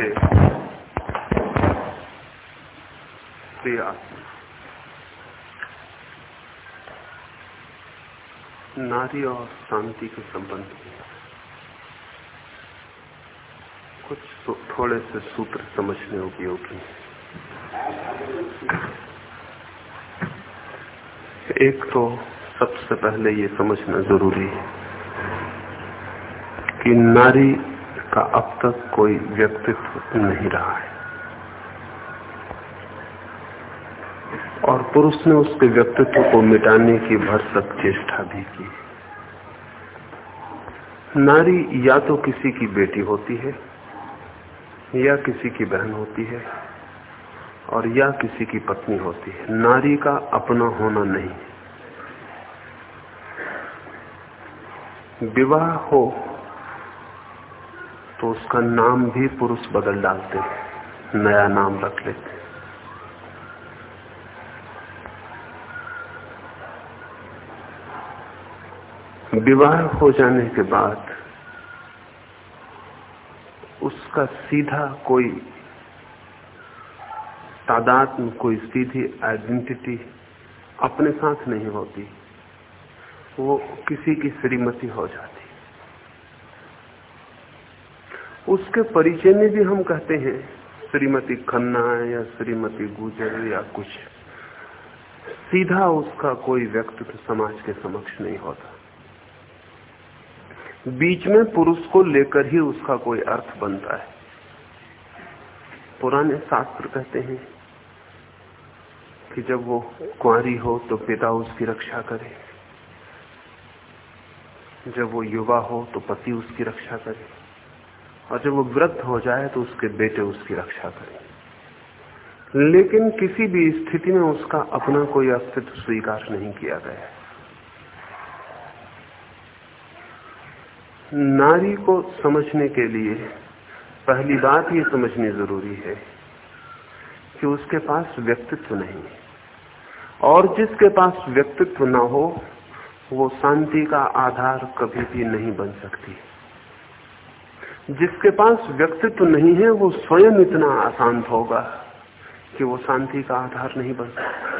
से नारी और शांति के संबंध में कुछ थोड़े से सूत्र समझने उपयोगी एक तो सबसे पहले ये समझना ज़रूरी है कि नारी का अब तक कोई व्यक्तित्व नहीं रहा है। और पुरुष ने उसके व्यक्तित्व को मिटाने की भरसक चेष्टा भी की नारी या तो किसी की बेटी होती है, या किसी की बहन होती है, और या किसी की पत्नी होती है। नारी का अपना होना नहीं। विवाह हो तो उसका नाम भी पुरुष बदल डालते हैं नया नाम रख लेते। हैं विवाह हो जाने के बाद उसका सीधा कोई तादाद में कोई सीधी आइडेंटिटी अपने साथ नहीं होती। वो किसी की श्रीमती हो जाती। उसके परिचय में भी हम कहते हैं, श्रीमती खन्ना या श्रीमती गुजर या कुछ। सीधा उसका कोई व्यक्तित्व समाज के समक्ष नहीं होता। बीच में पुरुष को लेकर ही उसका कोई अर्थ बनता है। पुराने शास्त्र कहते हैं कि जब वो कुंवारी हो तो पिता उसकी रक्षा करे। जब वो युवा हो तो पति उसकी रक्षा करे। और जब वो वृद्ध हो जाए तो उसके बेटे उसकी रक्षा करें। लेकिन किसी भी स्थिति में उसका अपना कोई अस्तित्व स्वीकार नहीं किया गया नारी को समझने के लिए पहली बात ये समझनी ज़रूरी है कि उसके पास व्यक्तित्व नहीं है। और जिसके पास व्यक्तित्व ना हो, वो शांति का आधार कभी भी नहीं बन सकती। जिसके पास व्यक्तित्व नहीं है, वो स्वयं इतना अशांत होगा कि वो शांति का आधार नहीं बन सकता।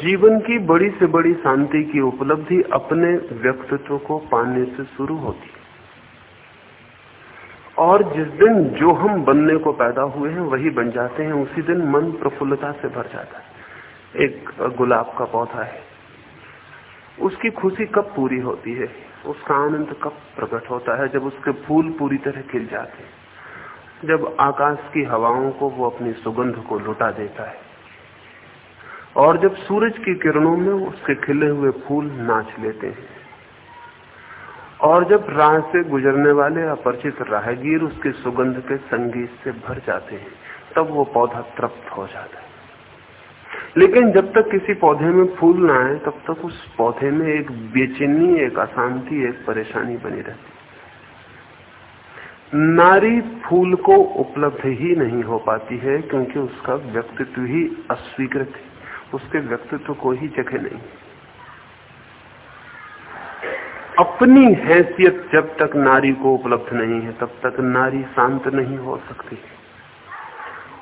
जीवन की बड़ी से बड़ी शांति की उपलब्धि अपने व्यक्तित्व को पाने से शुरू होती और जिस दिन जो हम बनने को पैदा हुए हैं, वही बन जाते हैं, उसी दिन मन प्रफुल्लता से भर जाता है। एक गुलाब का पौधा है, उसकी खुशी कब पूरी होती है? उसका आनंद कब प्रकट होता है जब उसके फूल पूरी तरह खिल जाते हैं। जब आकाश की हवाओं को वो अपनी सुगंध को लुटा देता है। और जब सूरज की किरणों में उसके खिले हुए फूल नाच लेते हैं। और जब राह से गुजरने वाले अपरिचित राहगीर उसके सुगंध के संगीत से भर जाते हैं, तब वो पौधा तृप्त हो जाता है। लेकिन जब तक किसी पौधे में फूल ना आए, तब तक उस पौधे में एक बेचैनी, एक अशांति, एक परेशानी बनी रहती नारी फूल को उपलब्ध ही नहीं हो पाती है, क्योंकि उसका व्यक्तित्व ही अस्वीकृत है। उसके व्यक्तित्व को ही जगह नहीं। अपनी हैसियत जब तक नारी को उपलब्ध नहीं है, तब तक नारी शांत नहीं हो सकती।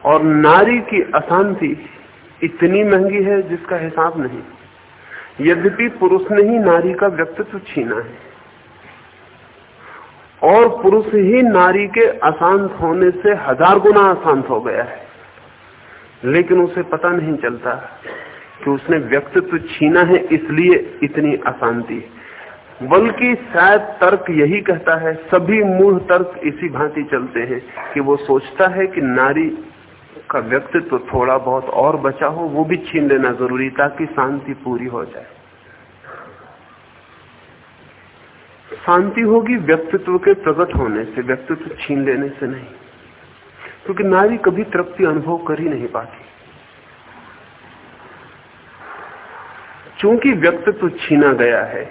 और नारी की अशांति इतनी महँगी है जिसका हिसाब नहीं। यद्यपि पुरुष ने ही नारी का व्यक्तित्व छीना है। और पुरुष ही नारी के अशांत होने से हज़ार गुना अशांत हो गया है। लेकिन उसे पता नहीं चलता कि उसने व्यक्तित्व छीना है इसलिए इतनी अशांति। बल्कि शायद तर्क यही कहता है, सभी मूल तर्क इसी भांति चलते हैं कि वो सोचता है कि नारी का व्यक्तित्व थोड़ा बहुत और बचा हो, वो भी छीन लेना ज़रूरी, ताकि शांति पूरी हो जाए। शांति होगी व्यक्तित्व के प्रकट होने से, व्यक्तित्व छीन लेने से नहीं। क्योंकि नारी कभी तृप्ति अनुभव कर ही नहीं पाती। चूँकि व्यक्तित्व छीना गया है,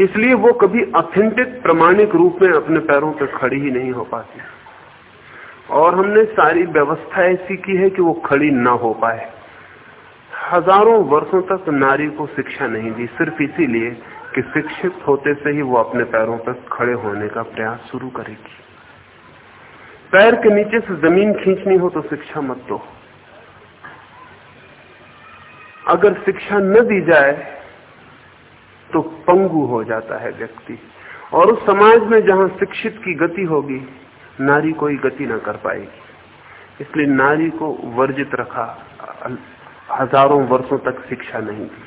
इसलिए वो कभी ऑथेंटिक प्रमाणिक रूप में अपने पैरों पर खड़ी ही नहीं हो पाती। और हमने सारी व्यवस्था ऐसी की है कि वो खड़ी ना हो पाए। हज़ारों वर्षों तक नारी को शिक्षा नहीं दी, सिर्फ़ इसीलिए कि शिक्षित होते से ही वो अपने पैरों पर खड़े होने का प्रयास शुरू करेगी। पैर के नीचे से ज़मीन खींचनी हो तो शिक्षा मत दो। अगर शिक्षा न दी जाए तो पंगु हो जाता है व्यक्ति। और उस समाज में जहाँ शिक्षित की गति होगी नारी कोई गति ना कर पाएगी। इसलिए नारी को वर्जित रखा हज़ारों वर्षों तक शिक्षा नहीं दी।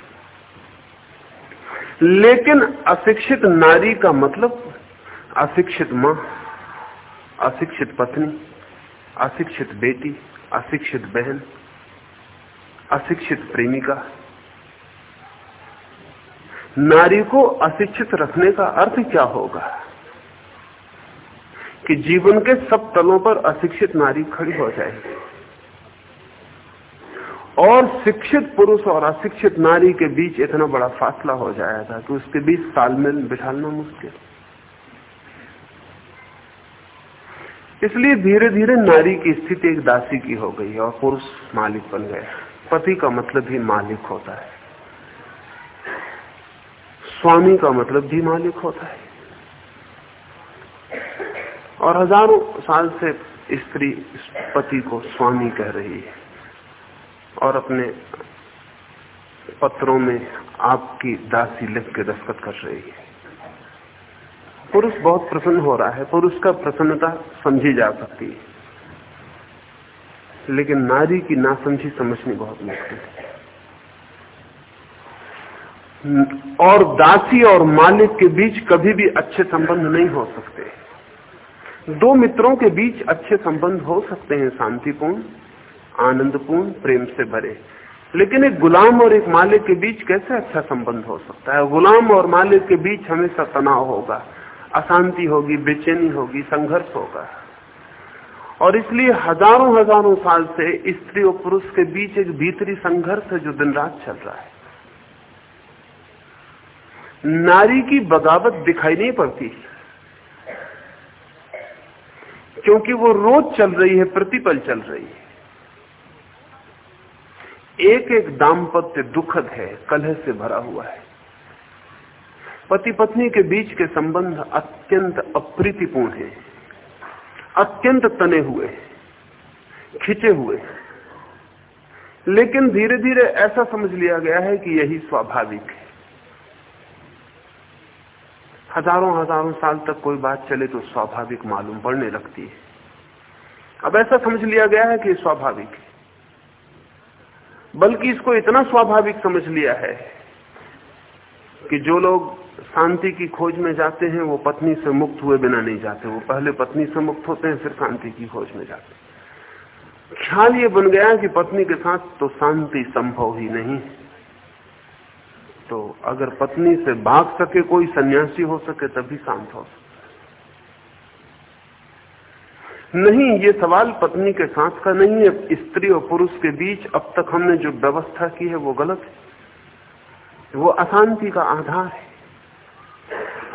लेकिन अशिक्षित नारी का मतलब अशिक्षित माँ, अशिक्षित पत्नी, अशिक्षित बेटी, अशिक्षित बहन, अशिक्षित प्रेमिका। नारी को अशिक्षित रखने का अर्थ क्या होगा? कि जीवन के सब तलों पर अशिक्षित नारी खड़ी हो जाएगी और शिक्षित पुरुष और अशिक्षित नारी के बीच इतना बड़ा फासला हो जाएगा कि उसके बीच तालमेल बिठाना मुश्किल। इसलिए धीरे धीरे नारी की स्थिति एक दासी की हो गई और पुरुष मालिक बन गया पति का मतलब ही मालिक होता है। स्वामी का मतलब भी मालिक होता है। और हज़ारों साल से स्त्री पति को स्वामी कह रही है और अपने पत्रों में आपकी दासी लिख के दस्तखत कर रही है। पुरुष बहुत प्रसन्न हो रहा है, पुरुष का प्रसन्नता समझी जा सकती है। लेकिन नारी की नासमझी समझनी बहुत मुश्किल है। और दासी और मालिक के बीच कभी भी अच्छे संबंध नहीं हो सकते। दो मित्रों के बीच अच्छे संबंध हो सकते हैं, शांतिपूर्ण, आनंदपूर्ण, प्रेम से भरे। लेकिन एक गुलाम और एक मालिक के बीच कैसे अच्छा संबंध हो सकता है? गुलाम और मालिक के बीच हमेशा तनाव होगा, अशांति होगी, बेचैनी होगी, संघर्ष होगा। और इसलिए हज़ारों हज़ारों साल से स्त्री और पुरुष के बीच एक भीतरी संघर्ष है जो दिन रात चल रहा है। नारी की बगावत दिखाई नहीं पड़ती। क्योंकि वो रोज चल रही है, प्रतिपल चल रही है। एक एक दाम्पत्य दुखद है, कलह से भरा हुआ है। पति पत्नी के बीच के संबंध अत्यंत अप्रीतिपूर्ण है, अत्यंत तने हुए खिंचे हुए लेकिन धीरे धीरे ऐसा समझ लिया गया है कि यही स्वाभाविक है। हज़ारों हज़ारों साल तक कोई बात चले तो स्वाभाविक मालूम पड़ने लगती है। अब ऐसा समझ लिया गया है कि स्वाभाविक बल्कि इसको इतना स्वाभाविक समझ लिया है कि जो लोग शांति की खोज में जाते हैं, वो पत्नी से मुक्त हुए बिना नहीं जाते। वो पहले पत्नी से मुक्त होते हैं, फिर शांति की खोज में जाते ख्याल ये बन गया कि पत्नी के साथ तो शांति संभव ही नहीं है। तो अगर पत्नी से भाग सके, कोई सन्यासी हो सके, तभी शांत हो सके। नहीं, ये सवाल पत्नी के साथ का नहीं है। स्त्री और पुरुष के बीच अब तक हमने जो व्यवस्था की है, वो गलत है। वो अशांति का आधार है।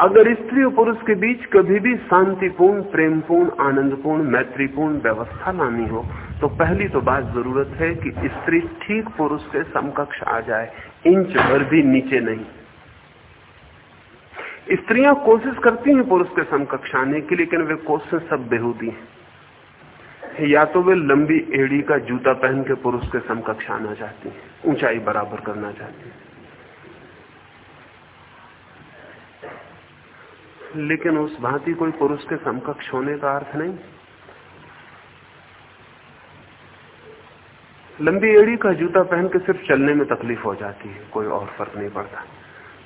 अगर स्त्री और पुरुष के बीच कभी भी शांतिपूर्ण, प्रेमपूर्ण, आनंदपूर्ण, मैत्रीपूर्ण व्यवस्था लानी हो तो पहली तो बात ज़रूरत है कि स्त्री ठीक पुरुष के समकक्ष आ जाए। इंच भर भी नीचे नहीं। स्त्रियाँ कोशिश करती हैं पुरुष के समकक्ष आने की लेकिन वे कोशिश सब बेहूदी हैं। या तो वे लंबी एड़ी का जूता पहन के पुरुष के समकक्ष आना चाहती हैं, ऊंचाई बराबर करना चाहती हैं। लेकिन उस भांति कोई पुरुष के समकक्ष होने का अर्थ नहीं। लंबी एड़ी का जूता पहन के सिर्फ़ चलने में तकलीफ़ हो जाती है, कोई और फ़र्क नहीं पड़ता।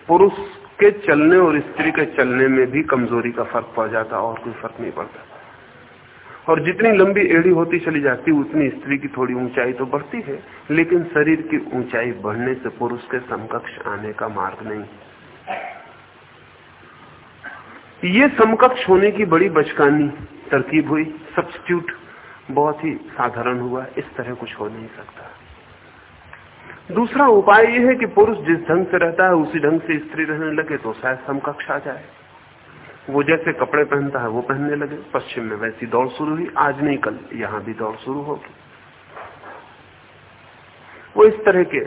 पुरुष के चलने और स्त्री के चलने में भी कमज़ोरी का फ़र्क पड़ जाता, और कोई फ़र्क नहीं पड़ता। और जितनी लंबी एड़ी होती चली जाती, उतनी स्त्री की थोड़ी ऊंचाई तो बढ़ती है, लेकिन शरीर की ऊंचाई बढ़ने से पुरुष के समकक्ष आने का मार्ग नहीं। ये समकक्ष होने की बड़ी बचकानी तरकीब हुई सब्सिट्यूट बहुत ही साधारण हुआ, इस तरह कुछ हो नहीं सकता। दूसरा उपाय यह है कि पुरुष जिस ढंग से रहता है, उसी ढंग से स्त्री रहने लगे तो शायद समकक्ष आ जाए। वो जैसे कपड़े पहनता है, वो पहनने लगे। पश्चिम में वैसी दौड़ शुरू हुई, आज नहीं, कल यहाँ भी दौड़ शुरू होगी। वो इस तरह के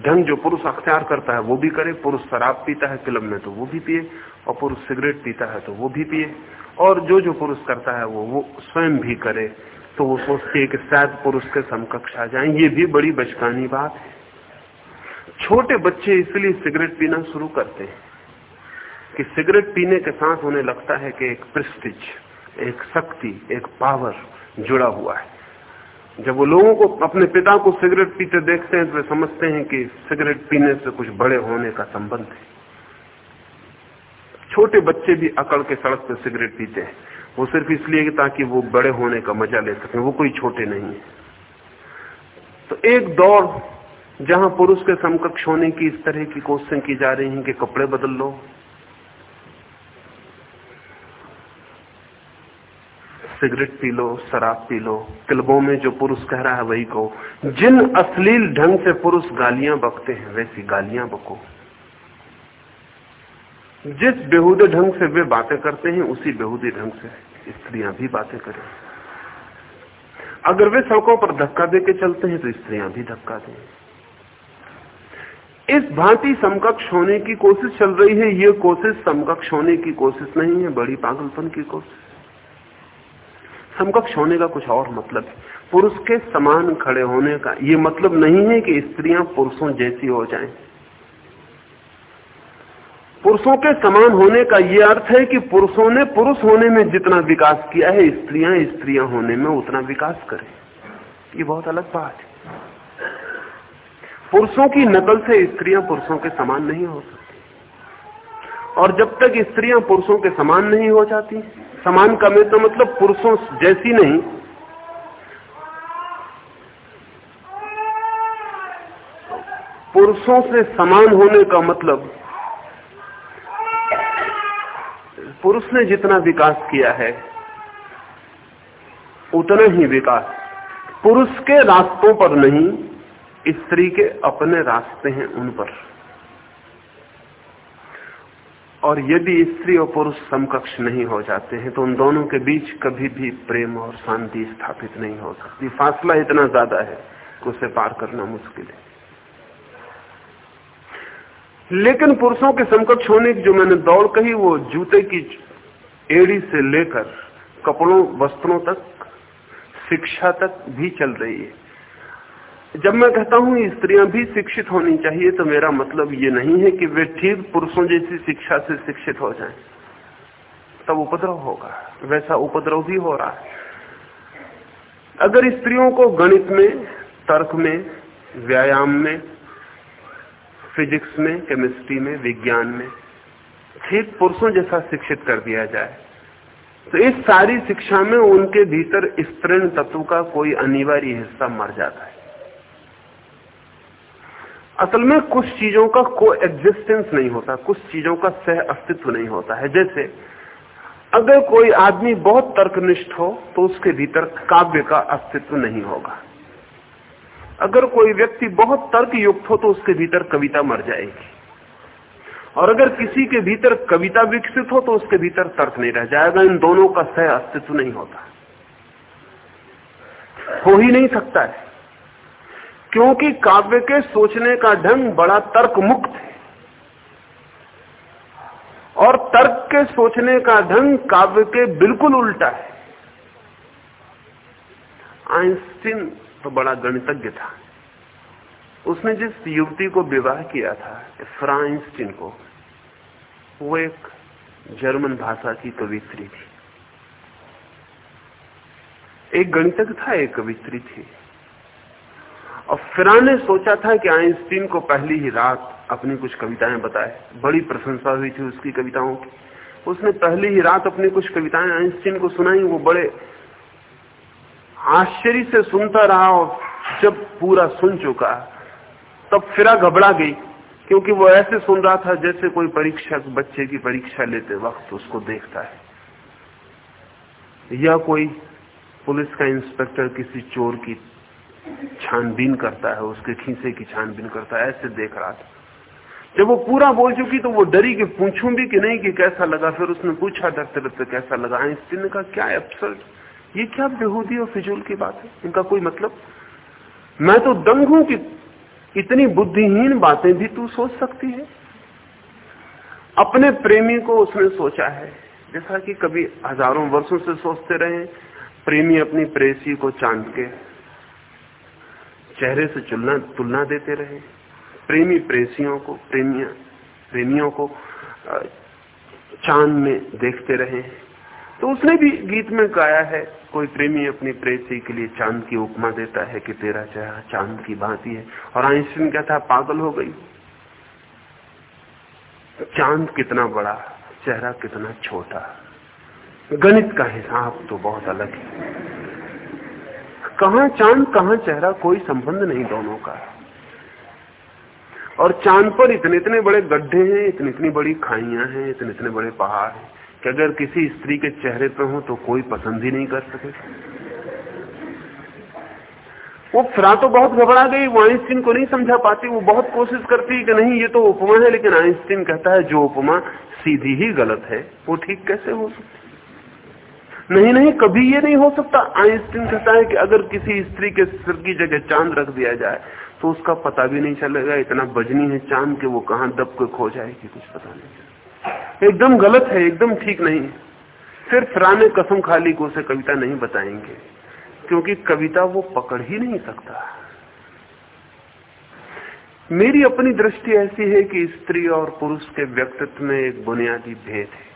ढंग जो पुरुष अख्तियार करता है, वो भी करे। पुरुष शराब पीता है, क्लब में तो वो भी पिए, और पुरुष सिगरेट पीता है तो वो भी पिए। और जो जो पुरुष करता है, वो वो स्वयं भी करे। तो वो सोचते है कि शायद पुरुष के समकक्ष आ जाए। ये भी बड़ी बचकानी बात है। छोटे बच्चे इसलिए सिगरेट पीना शुरू करते हैं कि सिगरेट पीने के साथ उन्हें लगता है कि एक प्रिस्टिज एक शक्ति, एक पावर जुड़ा हुआ है। जब वो लोगों को, अपने पिता को सिगरेट पीते देखते हैं तो वे समझते हैं कि सिगरेट पीने से कुछ बड़े होने का संबंध है। छोटे बच्चे भी अकड़ के सड़क पर सिगरेट पीते हैं। वो सिर्फ़ इसलिए कि ताकि वो बड़े होने का मज़ा ले सकें, वो कोई छोटे नहीं है। तो एक दौड़ जहाँ पुरुष के समकक्ष होने की इस तरह की कोशिशें की जा रही हैं कि कपड़े बदल लो। सिगरेट पी लो, शराब पी लो, क्लबों में जो पुरुष कह रहा है वही कहो। जिन अश्लील ढंग से पुरुष गालियाँ बकते हैं, वैसी गालियाँ बको। जिस बेहूदे ढंग से वे बातें करते हैं, उसी बेहूदे ढंग से। स्त्रियाँ भी बातें करें। अगर वे सड़कों पर धक्का दे के चलते हैं तो स्त्रियाँ भी धक्का दें। इस भांति समकक्ष होने की कोशिश चल रही है। ये कोशिश समकक्ष होने की कोशिश नहीं है, बड़ी पागलपन की कोशिश। समकक्ष होने का कुछ और मतलब है। पुरुष के समान खड़े होने का ये मतलब नहीं है कि स्त्रियाँ पुरुषों जैसी हो जाएँ। पुरुषों के समान होने का ये अर्थ है कि पुरुषों ने पुरुष होने में जितना विकास किया है, स्त्रियाँ स्त्रियाँ होने में उतना विकास करें। ये बहुत अलग बात है। पुरुषों की नकल से स्त्रियाँ पुरुषों के समान नहीं हो सकती। और जब तक स्त्रियाँ पुरुषों के समान नहीं हो जाती, समान का में तो मतलब पुरुषों जैसी नहीं। पुरुषों से समान होने का मतलब पुरुष ने जितना विकास किया है, उतना ही विकास। पुरुष के रास्तों पर नहीं, स्त्री के अपने रास्ते हैं उन पर। और यदि स्त्री और पुरुष समकक्ष नहीं हो जाते हैं तो उन दोनों के बीच कभी भी प्रेम और शांति स्थापित नहीं हो सकती। फासला इतना ज़्यादा है कि उसे पार करना मुश्किल है। लेकिन पुरुषों के समकक्ष होने की जो मैंने दौड़ कही, वो जूते की एड़ी से लेकर कपड़ों, वस्त्रों तक, शिक्षा तक भी चल रही है। जब मैं कहता हूँ स्त्रियाँ भी शिक्षित होनी चाहिए तो मेरा मतलब ये नहीं है कि वे ठीक पुरुषों जैसी शिक्षा से शिक्षित हो जाएँ। तब उपद्रव होगा, वैसा उपद्रव भी हो रहा है। अगर स्त्रियों को गणित में, तर्क में, व्यायाम में फिजिक्स में, केमिस्ट्री में, विज्ञान में ठीक पुरुषों जैसा शिक्षित कर दिया जाए। तो इस सारी शिक्षा में उनके भीतर स्त्रीण तत्व का कोई अनिवार्य हिस्सा मर जाता है। असल में कुछ चीज़ों का को एग्जिस्टेंस नहीं होता, कुछ चीज़ों का सह अस्तित्व नहीं होता है। जैसे, अगर कोई आदमी बहुत तर्कनिष्ठ हो तो उसके भीतर काव्य का अस्तित्व नहीं होगा। अगर कोई व्यक्ति बहुत तर्क युक्त हो तो उसके भीतर कविता मर जाएगी। और अगर किसी के भीतर कविता विकसित हो तो उसके भीतर तर्क नहीं रह जाएगा। इन दोनों का सह अस्तित्व नहीं होता। हो ही नहीं सकता है। क्योंकि काव्य के सोचने का ढंग बड़ा तर्क मुक्त है। और तर्क के सोचने का ढंग काव्य के बिल्कुल उल्टा है। आइंस्टीन तो बड़ा गणितज्ञ था। उसने जिस युवती को विवाह किया था फ्रांस्टीन को, वो एक जर्मन भाषा की कवित्री थी। एक गणितज्ञ था, एक कवित्री थी। और फिरा ने सोचा था कि आइंस्टीन को पहली ही रात अपनी कुछ कविताएँ बताए। बड़ी प्रशंसा हुई थी उसकी कविताओं की। उसने पहली ही रात अपनी कुछ कविताएँ आइंस्टीन को सुनाई, वो बड़े आश्चर्य से सुनता रहा और जब पूरा सुन चुका, तब फिरा घबरा गई, क्योंकि वो ऐसे सुन रहा था जैसे कोई परीक्षक बच्चे की परीक्षा लेते वक्त उसको देखता है। या कोई पुलिस का इंस्पेक्टर किसी चोर की छानबीन करता है, उसके खीसे की छानबीन करता है, ऐसे देख रहा था। जब वो पूरा बोल चुकी तो वो डरी कि पूछूँ भी कि नहीं कि कैसा लगा, फिर उसने पूछा डरते डरते कैसा लगा, आइंस्टीन ने कहा, क्या अफसर ये क्या बेहूदी और फिजूल की बात है? इनका कोई मतलब? मैं तो दंग हूँ कि इतनी बुद्धिहीन बातें भी तू सोच सकती है। अपने प्रेमी को उसने सोचा है। जैसा कि कभी हज़ारों वर्षों से सोचते रहे, प्रेमी अपनी प्रेसी को चाँद के चेहरे से चुलना, तुलना देते रहे। प्रेमी प्रेसियों को, प्रेमिया, प्रेमियों को चाँद में देखते रहे। तो उसने भी गीत में गाया है, कोई प्रेमी अपनी प्रेसी के लिए चाँद की उपमा देता है कि तेरा चेहरा चाँद की भांति है। और आइंस्टीन कहता पागल हो गई। चाँद कितना बड़ा, चेहरा कितना छोटा। गणित का हिसाब तो बहुत अलग है। कहा चाँद, कहा चेहरा, कोई संबंध नहीं दोनों का। और चाँद पर इतने इतने बड़े गड्ढे हैं इतनी इतनी बड़ी खाइया हैं इतने इतने बड़े पहाड़ हैं। कि अगर किसी स्त्री के चेहरे पर हो तो कोई पसंद ही नहीं कर सके। वो फ्रा तो बहुत घबरा गई, वो आइंस्टीन को नहीं समझा पाती, वो बहुत कोशिश करती कि नहीं, ये तो उपमा है, लेकिन आइंस्टीन कहता है, जो उपमा सीधी ही गलत है, वो ठीक कैसे हो सकती? नहीं नहीं, कभी ये नहीं हो सकता। आइंस्टीन कहता है कि अगर किसी स्त्री के सिर की जगह चाँद रख दिया जाए तो उसका पता भी नहीं चलेगा, इतना बजनी है चाँद के वो कहाँ दब के खो जाएगी कुछ पता नहीं एकदम गलत है, एकदम ठीक नहीं सिर्फ़ फराने कसम खाली को उसे कविता नहीं बताएँगे, क्योंकि कविता वो पकड़ ही नहीं सकता। मेरी अपनी दृष्टि ऐसी है कि स्त्री और पुरुष के व्यक्तित्व में एक बुनियादी भेद है।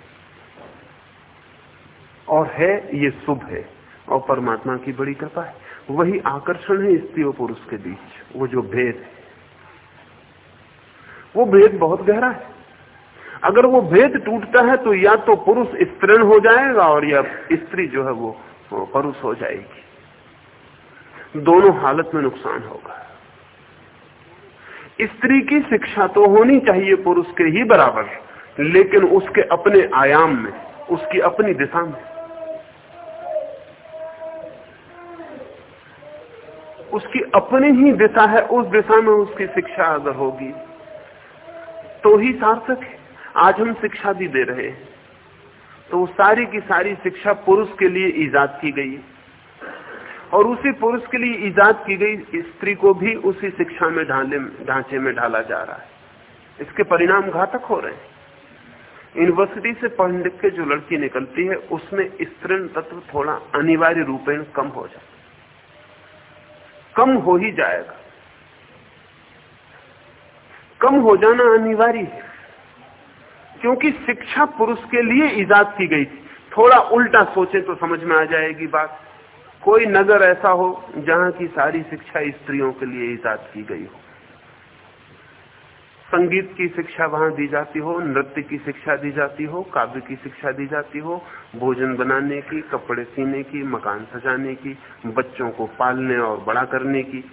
और है, ये शुभ है, और परमात्मा की बड़ी कृपा है। वही आकर्षण है स्त्री और पुरुष के बीच, वो जो भेद है। वो भेद बहुत गहरा है। अगर वो भेद टूटता है तो या तो पुरुष स्त्रीण हो जाएगा और या स्त्री जो है वो पुरुष हो जाएगी। दोनों हालत में नुकसान होगा। स्त्री की शिक्षा तो होनी चाहिए पुरुष के ही बराबर, लेकिन उसके अपने आयाम में, उसकी अपनी दिशा में। उसकी अपनी ही दिशा है, उस दिशा में उसकी शिक्षा अगर होगी तो ही सार्थक है। आज हम शिक्षा भी दे रहे हैं। तो वो सारी की सारी शिक्षा पुरुष के लिए ईजाद की गई और उसी पुरुष के लिए ईजाद की गई स्त्री को भी उसी शिक्षा में ढाले, ढांचे में ढाला जा रहा है। इसके परिणाम घातक हो रहे हैं। यूनिवर्सिटी से पढ़ लिख के जो लड़की निकलती है, उसमें स्त्रीण तत्व थोड़ा अनिवार्य रूपेण कम हो जाता कम हो ही जाएगा। कम हो जाना अनिवार्य है। क्योंकि शिक्षा पुरुष के लिए ईजाद की गई थी। थोड़ा उल्टा सोचे तो समझ में आ जाएगी बात। कोई नगर ऐसा हो जहाँ की सारी शिक्षा स्त्रियों के लिए ईजाद की गई हो। संगीत की शिक्षा वहाँ दी जाती हो, नृत्य की शिक्षा दी जाती हो, काव्य की शिक्षा दी जाती हो, भोजन बनाने की, कपड़े सीने की, मकान सजाने की, बच्चों को पालने और बड़ा करने की।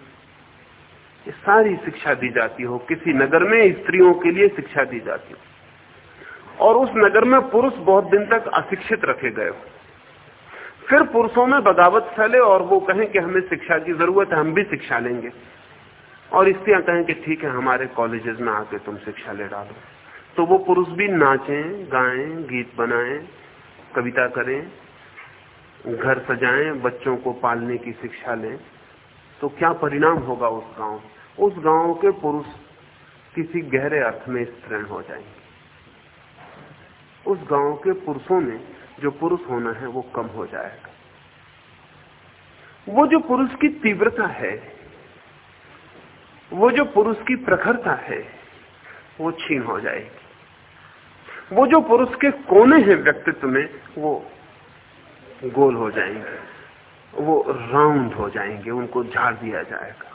सारी शिक्षा दी जाती हो। किसी नगर में स्त्रियों के लिए शिक्षा दी जाती हो। और उस नगर में पुरुष बहुत दिन तक अशिक्षित रखे गए फिर पुरुषों में बगावत फैले और वो कहें कि हमें शिक्षा की ज़रूरत है, हम भी शिक्षा लेंगे। और स्त्रियाँ कहें कि ठीक है, हमारे कॉलेजेस में आके तुम शिक्षा ले डालो। तो वो पुरुष भी नाचें, गाएँ, गीत बनाएँ, कविता करें, घर सजाएँ, बच्चों को पालने की शिक्षा लें। तो क्या परिणाम होगा उस गाँव? उस गाँव के पुरुष किसी गहरे अर्थ में स्त्रीण हो जाएँगे। उस गाँव के पुरुषों में जो पुरुष होना है वो कम हो जाएगा। वो जो पुरुष की तीव्रता है, वो जो पुरुष की प्रखरता है, वो छीन हो जाएगी। वो जो पुरुष के कोने हैं व्यक्तित्व में, वो गोल हो जाएँगे, वो राउंड हो जाएँगे, उनको झाड़ दिया जाएगा।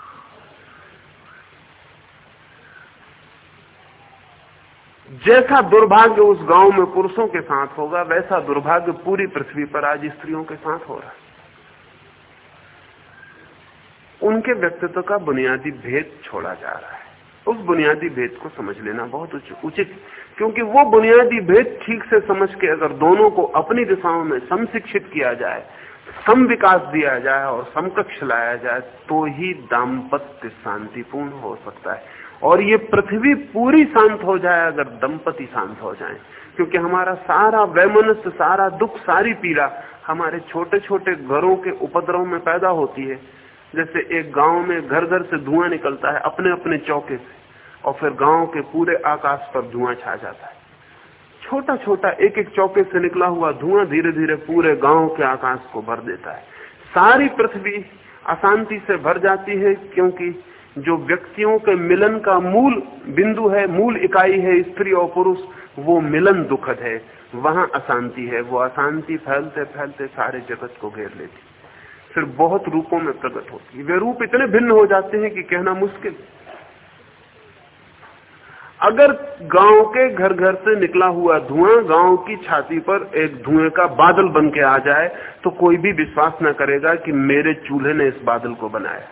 जैसा दुर्भाग्य उस गाँव में पुरुषों के साथ होगा, वैसा दुर्भाग्य पूरी पृथ्वी पर आज स्त्रियों के साथ हो रहा है। उनके व्यक्तित्व का बुनियादी भेद छोड़ा जा रहा है। उस बुनियादी भेद को समझ लेना बहुत उचित क्योंकि वो बुनियादी भेद ठीक से समझ के अगर दोनों को अपनी दिशाओं में समशिक्षित किया जाए सम विकास दिया जाए और समकक्ष लाया जाए तो ही दाम्पत्य शांतिपूर्ण हो सकता है। और ये पृथ्वी पूरी शांत हो जाए, अगर दंपति शांत हो जाए। क्योंकि हमारा सारा वैमनस्य, सारा दुख, सारी पीड़ा हमारे छोटे छोटे घरों के उपद्रव में पैदा होती है। जैसे एक गाँव में घर घर से धुआँ निकलता है अपने अपने चौके से, और फिर गाँव के पूरे आकाश पर धुआँ छा जाता है। छोटा छोटा एक एक चौके से निकला हुआ धुआँ धीरे धीरे पूरे गाँव के आकाश को भर देता है। सारी पृथ्वी अशांति से भर जाती है, क्योंकि जो व्यक्तियों के मिलन का मूल बिंदु है, मूल इकाई है, स्त्री और पुरुष, वो मिलन दुखद है। वहाँ अशांति है। वो अशांति फैलते फैलते सारे जगत को घेर लेती फिर बहुत रूपों में प्रकट होती वे रूप इतने भिन्न हो जाते हैं कि कहना मुश्किल। अगर गाँव के घर घर से निकला हुआ धुआँ गाँव की छाती पर एक धुएँ का बादल बन के आ जाए तो कोई भी विश्वास न करेगा कि मेरे चूल्हे ने इस बादल को बनाया।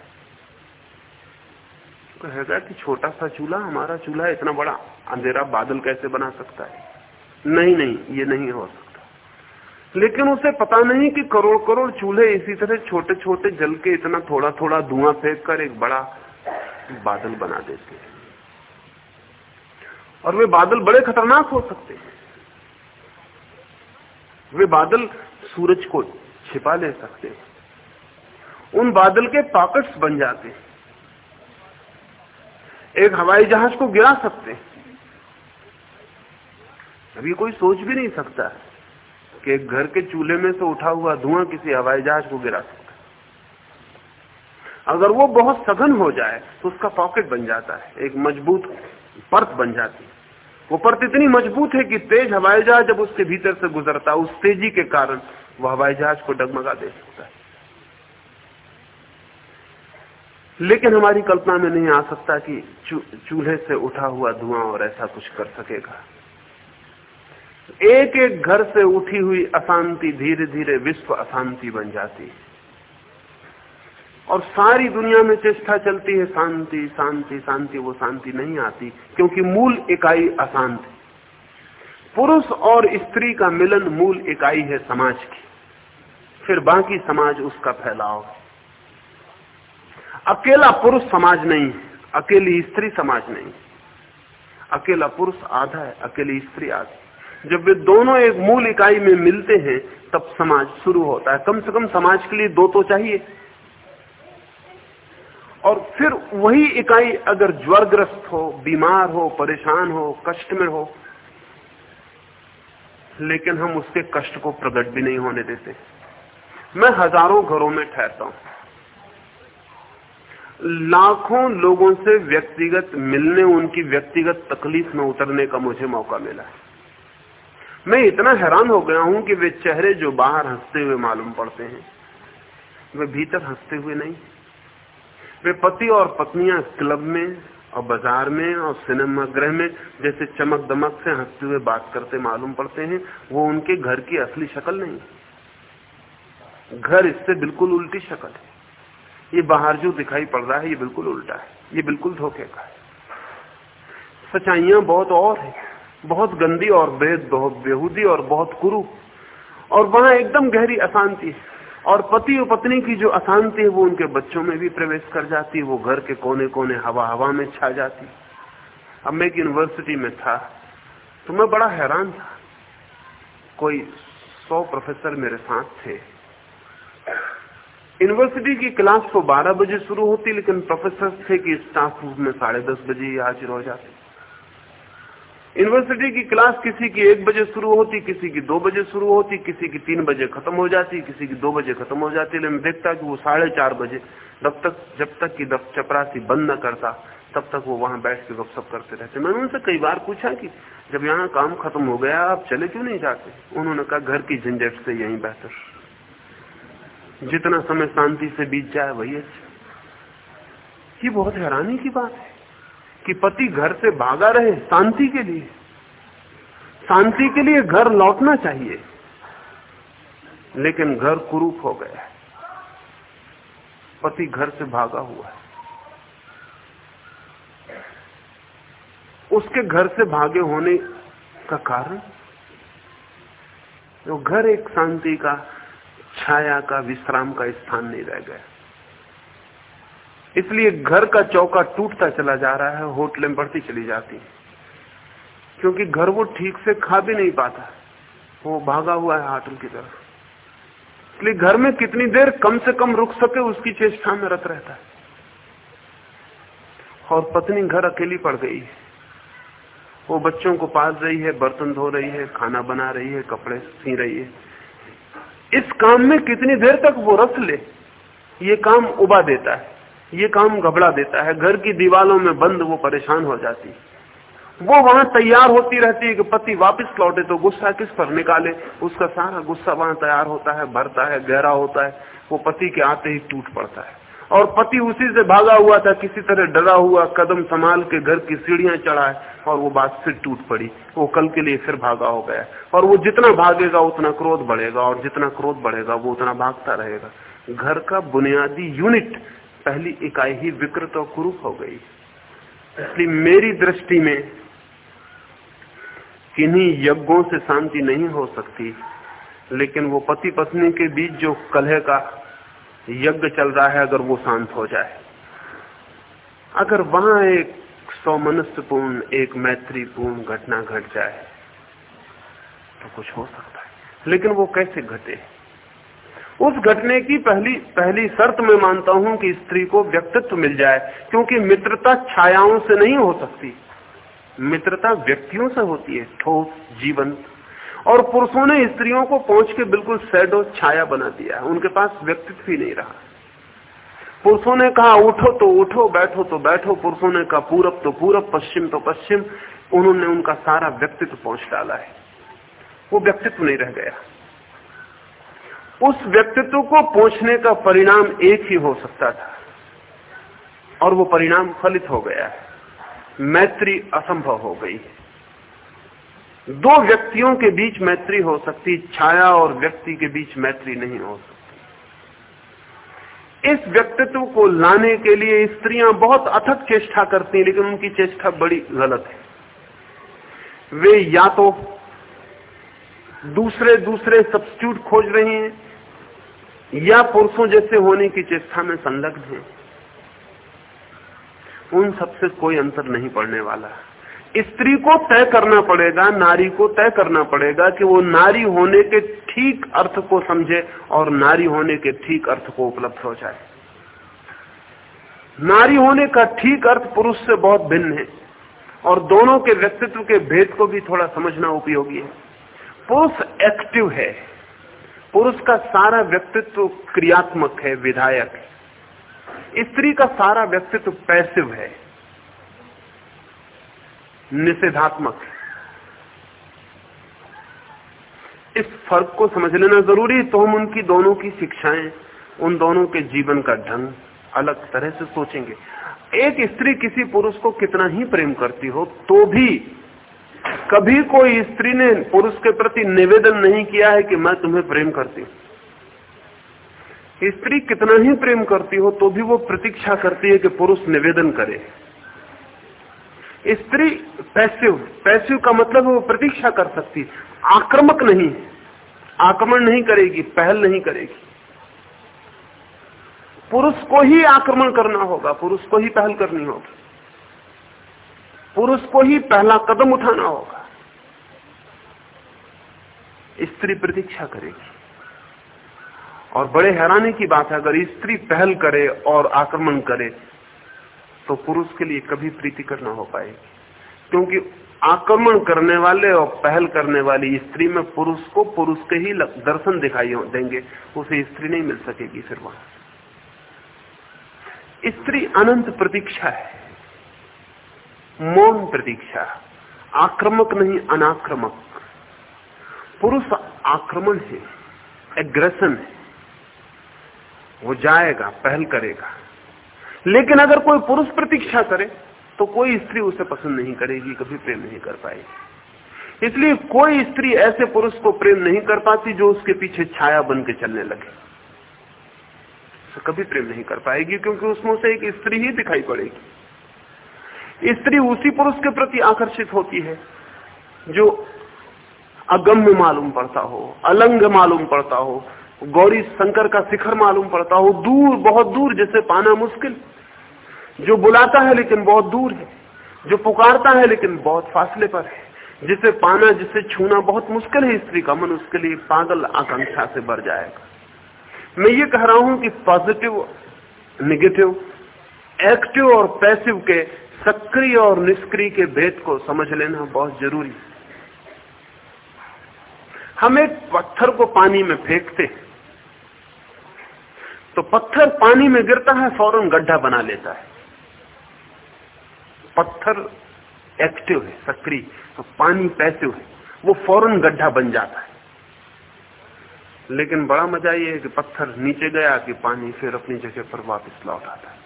कहेगा कि छोटा सा चूल्हा, हमारा चूल्हा इतना बड़ा, अंधेरा बादल कैसे बना सकता है? नहीं नहीं, ये नहीं हो सकता। लेकिन उसे पता नहीं कि करोड़ करोड़ चूल्हे इसी तरह छोटे छोटे जल के इतना थोड़ा थोड़ा धुआँ फेंक कर एक बड़ा बादल बना देते हैं। और वे बादल बड़े खतरनाक हो सकते हैं। वे बादल सूरज को छिपा ले सकते हैं। उन बादल के पॉकेट्स बन जाते हैं। एक हवाई जहाज़ को गिरा सकते अभी कोई सोच भी नहीं सकता कि एक घर के चूल्हे में से उठा हुआ धुआँ किसी हवाई जहाज़ को गिरा सकता अगर वो बहुत सघन हो जाए तो उसका पॉकेट बन जाता है, एक मज़बूत परत बन जाती है। वो परत इतनी मज़बूत है कि तेज हवाई जहाज़ जब उसके भीतर से गुजरता उस तेज़ी के कारण वो हवाई जहाज़ को डगमगा दे सकता है। लेकिन हमारी कल्पना में नहीं आ सकता कि चूल्हे से उठा हुआ धुआँ और ऐसा कुछ कर सकेगा। एक एक घर से उठी हुई अशांति धीरे धीरे विश्व अशांति बन जाती है। और सारी दुनिया में चेष्टा चलती है, शांति शांति शांति, वो शांति नहीं आती, क्योंकि मूल इकाई अशांति पुरुष और स्त्री का मिलन मूल इकाई है समाज की। फिर बाकी समाज उसका फैलाव है। अकेला पुरुष समाज नहीं है अकेली स्त्री समाज नहीं। अकेला पुरुष आधा है, अकेली स्त्री आधी। जब वे दोनों एक मूल इकाई में मिलते हैं, तब समाज शुरू होता है। कम से कम समाज के लिए दो तो चाहिए। और फिर वही इकाई अगर ज्वरग्रस्त हो, बीमार हो, परेशान हो, कष्ट में हो, लेकिन हम उसके कष्ट को प्रकट भी नहीं होने देते। मैं हज़ारों घरों में ठहरता हूँ। लाखों लोगों से व्यक्तिगत, मिलने उनकी व्यक्तिगत तकलीफ़ में उतरने का मुझे मौका मिला है। मैं इतना हैरान हो गया हूँ कि वे चेहरे जो बाहर हँसते हुए मालूम पड़ते हैं, वे भीतर हँसते हुए नहीं। वे पति और पत्नियाँ क्लब में और बाज़ार में और सिनेमा गृह में जैसे चमक दमक से हँसते हुए बात करते मालूम पड़ते हैं, वो उनके घर की असली शक्ल नहीं। घर इससे बिल्कुल उल्टी शक्ल है। ये बाहर जो दिखाई पड़ रहा है, ये बिल्कुल उल्टा है। ये बिल्कुल धोखे का है। सच्चाइयाँ बहुत और है। बहुत गंदी और बेद, बहुत बेहूदी और बहुत कुरु। और वहाँ एकदम गहरी अशांति और पति और पत्नी की जो अशांति है, वो उनके बच्चों में भी प्रवेश कर जाती है। वो घर के कोने कोने हवा हवा में छा जाती अब मैं एक यूनिवर्सिटी में था तो मैं बड़ा हैरान था। कोई सौ प्रोफेसर मेरे साथ थे। यूनिवर्सिटी की क्लास तो 12 बजे शुरू होती, लेकिन प्रोफेसर थे कि स्टाफ रूम में साढ़े दस बजे ही हाजिर हो जाते। यूनिवर्सिटी की क्लास किसी की एक बजे शुरू होती, किसी की दो बजे शुरू होती, किसी की तीन बजे खत्म हो जाती, किसी की दो बजे खत्म हो जाती। लेकिन देखता कि वो साढ़े चार बजे, तब तक, जब तक की चपरासी बंद न करता, तब तक वो वहाँ बैठ के गपशप करते रहते। मैंने उनसे कई बार पूछा कि, जब यहाँ काम खत्म हो गया, आप चले क्यों नहीं जाते? उन्होंने कहा, घर की झंझट से यही बेहतर। जितना समय शांति से बीत जाए वही अच्छा। ये बहुत हैरानी की बात है कि पति घर से भागा रहे शांति के लिए। शांति के लिए घर लौटना चाहिए। लेकिन घर कुरूप हो गया है। पति घर से भागा हुआ है। उसके घर से भागे होने का कारण? तो घर एक शांति का छाया का, विश्राम का स्थान नहीं रह गया। इसलिए घर का चौका टूटता चला जा रहा है होटलें बढ़ती चली जाती है। क्योंकि घर वो ठीक से खा भी नहीं पाता, वो भागा हुआ है होटल की तरफ़। इसलिए घर में कितनी देर कम से कम रुक सके, उसकी चेष्टा में रत रहता है। और पत्नी घर अकेली पड़ गई। है वो बच्चों को पाल रही है, बर्तन धो रही है, खाना बना रही है, कपड़े सी रही है। इस काम में कितनी देर तक वो रस ले? ये काम उबा देता है, ये काम घबरा देता है। घर की दीवालों में बंद वो परेशान हो जाती है। वो वहाँ तैयार होती रहती है कि पति वापस लौटे तो गुस्सा किस पर निकाले? उसका सारा गुस्सा वहाँ तैयार होता है, भरता है, गहरा होता है। वो पति के आते ही टूट पड़ता है। और पति उसी से भागा हुआ था, किसी तरह डरा हुआ, कदम संभाल के घर की सीढ़ियाँ चढ़ा है और वो बात फिर टूट पड़ी। वो कल के लिए फिर भागा हो गया। और वो जितना भागेगा, उतना क्रोध बढ़ेगा, और जितना क्रोध बढ़ेगा, वो उतना भागता रहेगा। घर का बुनियादी यूनिट पहली इकाई ही विकृत और कुरूप हो गई। इसलिए मेरी दृष्टि में किन्हीं यज्ञों से शांति नहीं हो सकती, लेकिन वो पति पत्नी के बीच जो कलह का यज्ञ चल रहा है अगर वो शांत हो जाए। अगर वहाँ एक सौमनस्यपूर्ण एक मैत्रीपूर्ण घटना घट जाए तो कुछ हो सकता है। लेकिन वो कैसे घटे? उस घटने की पहली पहली शर्त मैं मानता हूँ कि स्त्री को व्यक्तित्व मिल जाए, क्योंकि मित्रता छायाओं से नहीं हो सकती। मित्रता व्यक्तियों से होती है, ठोस जीवन और पुरुषों ने स्त्रियों को पहुँच के बिल्कुल सैडो छाया बना दिया है। उनके पास व्यक्तित्व ही नहीं रहा। पुरुषों ने कहा, उठो तो उठो, बैठो तो बैठो। पुरुषों ने कहा, पूरब तो पूरब, पश्चिम तो पश्चिम। उन्होंने उनका सारा व्यक्तित्व पहुँच डाला है। वो व्यक्तित्व नहीं रह गया। उस व्यक्तित्व को पहुँचने का परिणाम एक ही हो सकता था, और वो परिणाम फलित हो गया है। मैत्री असंभव हो गई दो व्यक्तियों के बीच मैत्री हो सकती, छाया और व्यक्ति के बीच मैत्री नहीं हो सकती। इस व्यक्तित्व को लाने के लिए स्त्रियाँ बहुत अथक चेष्टा करती हैं, लेकिन उनकी चेष्टा बड़ी गलत है। वे या तो दूसरे दूसरे सब्सिट्यूट खोज रही हैं, या पुरुषों जैसे होने की चेष्टा में संलग्न है। उन सबसे कोई अंतर नहीं पड़ने वाला स्त्री को तय करना पड़ेगा, नारी को तय करना पड़ेगा कि वो नारी होने के ठीक अर्थ को समझे और नारी होने के ठीक अर्थ को उपलब्ध हो जाए। नारी होने का ठीक अर्थ पुरुष से बहुत भिन्न है और दोनों के व्यक्तित्व के भेद को भी थोड़ा समझना उपयोगी है। पुरुष एक्टिव है। पुरुष का सारा व्यक्तित्व क्रियात्मक है, विधायक है। स्त्री का सारा व्यक्तित्व पैसिव है। निषेधात्मक। इस फ़र्क को समझ लेना ज़रूरी तो हम उनकी दोनों की शिक्षाएँ, उन दोनों के जीवन का ढंग अलग तरह से सोचेंगे। एक स्त्री किसी पुरुष को कितना ही प्रेम करती हो तो भी कभी कोई स्त्री ने पुरुष के प्रति निवेदन नहीं किया है कि मैं तुम्हें प्रेम करती हूँ। स्त्री कितना ही प्रेम करती हो तो भी वो प्रतीक्षा करती है कि पुरुष निवेदन करे। स्त्री पैसिव पैसिव का मतलब है वो प्रतीक्षा कर सकती आक्रमक नहीं आक्रमण नहीं करेगी, पहल नहीं करेगी। पुरुष को ही आक्रमण करना होगा, पुरुष को ही पहल करनी होगी। पुरुष को ही पहला कदम उठाना होगा। स्त्री प्रतीक्षा करेगी। और बड़े हैरानी की बात है, अगर स्त्री पहल करे और आक्रमण करे तो पुरुष के लिए कभी प्रीति करना हो पाएगी। क्योंकि आक्रमण करने वाले और पहल करने वाली स्त्री में पुरुष को पुरुष के ही दर्शन दिखाई देंगे। उसे स्त्री नहीं मिल सकेगी फिर वहाँ। स्त्री अनंत प्रतीक्षा है। मौन प्रतीक्षा। आक्रमक नहीं, अनाक्रमक। पुरुष आक्रमण है एग्रेशन है। वो जाएगा, पहल करेगा। लेकिन अगर कोई पुरुष प्रतीक्षा करे तो कोई स्त्री उसे पसंद नहीं करेगी, कभी प्रेम नहीं कर पाएगी। इसलिए कोई स्त्री ऐसे पुरुष को प्रेम नहीं कर पाती जो उसके पीछे छाया बन के चलने लगे। तो कभी प्रेम नहीं कर पाएगी, क्योंकि उसमें से एक स्त्री ही दिखाई पड़ेगी। स्त्री उसी पुरुष के प्रति आकर्षित होती है, जो अगम्य मालूम पड़ता हो, अलंग मालूम पड़ता हो गौरी शंकर का शिखर मालूम पड़ता हो, दूर, बहुत दूर, जिसे पाना मुश्किल। जो बुलाता है लेकिन बहुत दूर है, जो पुकारता है लेकिन बहुत फासले पर है। जिसे पाना, जिसे छूना बहुत मुश्किल है, स्त्री का मन उसके लिए पागल आकांक्षा से भर जाएगा। मैं ये कह रहा हूँ कि पॉजिटिव निगेटिव एक्टिव और पैसिव के सक्रिय और निष्क्रिय के भेद को समझ लेना बहुत ज़रूरी है। हम एक पत्थर को पानी में फेंकते तो पत्थर पानी में गिरता है, फ़ौरन गड्ढा बना लेता है। पत्थर एक्टिव है, सक्रिय तो पानी पैसिव है, वो फ़ौरन गड्ढा बन जाता है। लेकिन बड़ा मज़ा ये है कि पत्थर नीचे गया कि पानी फिर अपनी जगह पर वापस लौट आता है।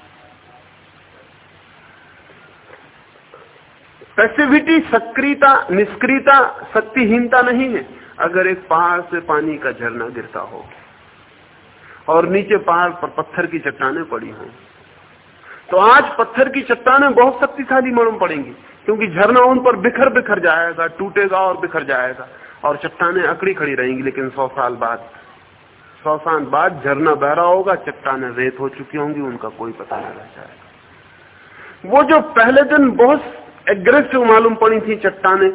पैसिविटी सक्रियता, निष्क्रियता, शक्तिहीनता नहीं है। अगर एक पहाड़ से पानी का झरना गिरता हो और नीचे पहाड़ पर पत्थर की चट्टाने पड़ी हों। तो आज पत्थर की चट्टाने बहुत शक्तिशाली मालूम पड़ेंगी, क्योंकि झरना उन पर बिखर बिखर जाएगा, टूटेगा और बिखर जाएगा, और चट्टाने अकड़ी खड़ी रहेंगी, लेकिन सौ साल बाद, सौ साल बाद झरना बह रहा होगा, चट्टाने रेत हो चुकी होंगी, उनका कोई पता नहीं रह जाएगा। वो जो पहले दिन बहुत एग्रेसिव मालूम पड़ी थी चट्टाने,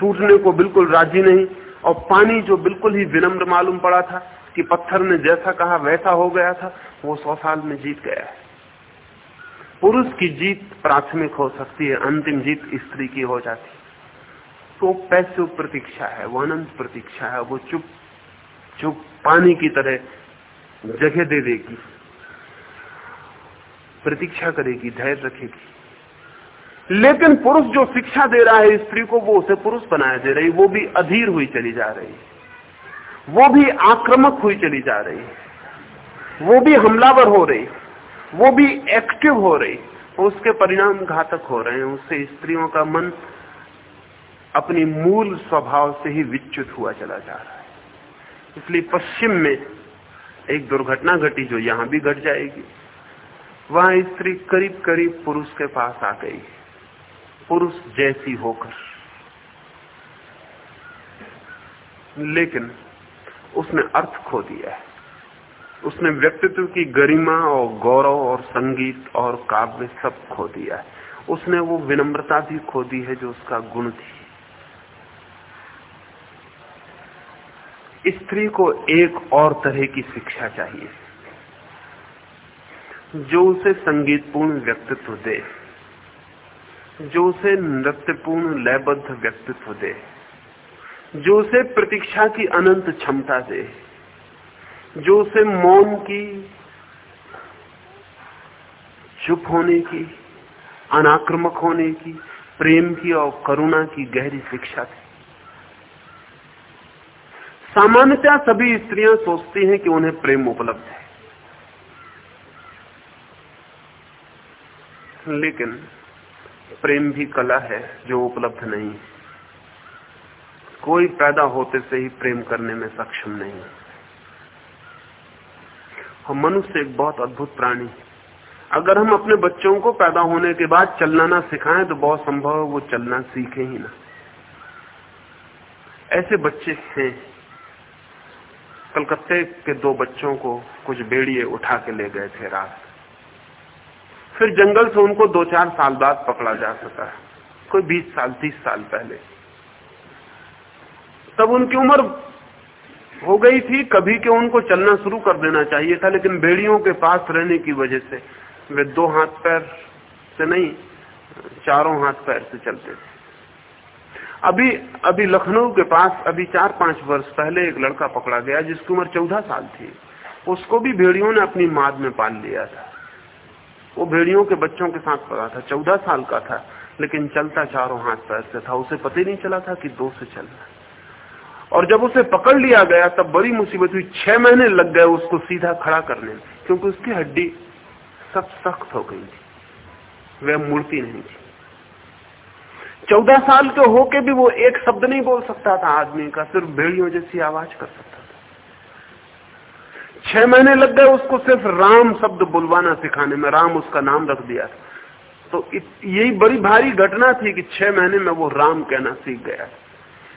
टूटने को बिल्कुल राज़ी नहीं, और पानी जो बिल्कुल ही विनम्र मालूम पड़ा था कि पत्थर ने जैसा कहा, वैसा हो गया था, वो सौ साल में जीत गया है। पुरुष की जीत प्राथमिक हो सकती है, अंतिम जीत स्त्री की हो जाती तो पैसे प्रतीक्षा है, वो अनंत प्रतीक्षा है, वो चुप चुप पानी की तरह जगह दे देगी। प्रतीक्षा करेगी, धैर्य रखेगी। लेकिन पुरुष जो शिक्षा दे रहा है स्त्री को, वो उसे पुरुष बनाया दे रही वो भी अधीर हुई चली जा रही वो भी आक्रामक हुई चली जा रही वो भी हमलावर हो रही वो भी एक्टिव हो रही उसके परिणाम घातक हो रहे हैं। उससे स्त्रियों का मन अपनी मूल स्वभाव से ही विच्युत हुआ चला जा रहा है। इसलिए पश्चिम में एक दुर्घटना घटी जो यहाँ भी घट जाएगी। वहाँ स्त्री करीब करीब पुरुष के पास आ गई। पुरुष जैसी होकर। लेकिन उसने अर्थ खो दिया है। उसने व्यक्तित्व की गरिमा और गौरव और संगीत और काव्य सब खो दिया है। उसने वो विनम्रता भी खो दी है जो उसका गुण थी। स्त्री को एक और तरह की शिक्षा चाहिए, जो उसे संगीतपूर्ण व्यक्तित्व दे, जो उसे नृत्यपूर्ण लयबद्ध व्यक्तित्व दे। जो उसे प्रतीक्षा की अनंत क्षमता दे, जो उसे मौन की, चुप होने की, अनाक्रमक होने की, प्रेम की और करुणा की गहरी शिक्षा थी सामान्यतः सभी स्त्रियाँ सोचती हैं कि उन्हें प्रेम उपलब्ध है। लेकिन प्रेम भी कला है जो उपलब्ध नहीं कोई पैदा होते से ही प्रेम करने में सक्षम नहीं। है हम मनुष्य एक बहुत अद्भुत प्राणी है। अगर हम अपने बच्चों को पैदा होने के बाद चलना ना सिखाएँ तो बहुत संभव है वो चलना सीखे ही ना। ऐसे बच्चे हैं। कलकत्ते के दो बच्चों को कुछ बेड़िए उठा के ले गए थे रात। फिर जंगल से उनको दो चार साल बाद पकड़ा जा सका। कोई बीस साल, तीस साल पहले। तब उनकी उम्र हो गई थी, कभी के उनको चलना शुरू कर देना चाहिए था, लेकिन बेड़ियों के पास रहने की वजह से वे दो हाथ पैर से नहीं, चारों हाथ पैर से चलते थे। अभी अभी लखनऊ के पास, अभी चार पाँच वर्ष पहले एक लड़का पकड़ा गया, जिसकी उम्र चौदह साल थी। उसको भी भेड़ियों ने अपनी माद में पाल लिया था। वो भेड़ियों के बच्चों के साथ पड़ा था, चौदह साल का था, लेकिन चलता चारों हाथ पैर से था। उसे पता ही नहीं चला था कि दो से चलना और जब उसे पकड़ लिया गया, तब बड़ी मुसीबत हुई। छह महीने लग गए उसको सीधा खड़ा करने में, क्योंकि उसकी हड्डी सब सख्त हो गई थी। वह मूर्ति नहीं थी। चौदह साल के होके भी वो एक शब्द नहीं बोल सकता था आदमी का, सिर्फ़ भेड़ियों जैसी आवाज़ कर सकता था। छह महीने लग गए उसको सिर्फ़ राम शब्द बुलवाना सिखाने में, राम उसका नाम रख दिया तो यही बड़ी भारी घटना थी कि छह महीने में वो राम कहना सीख गया। था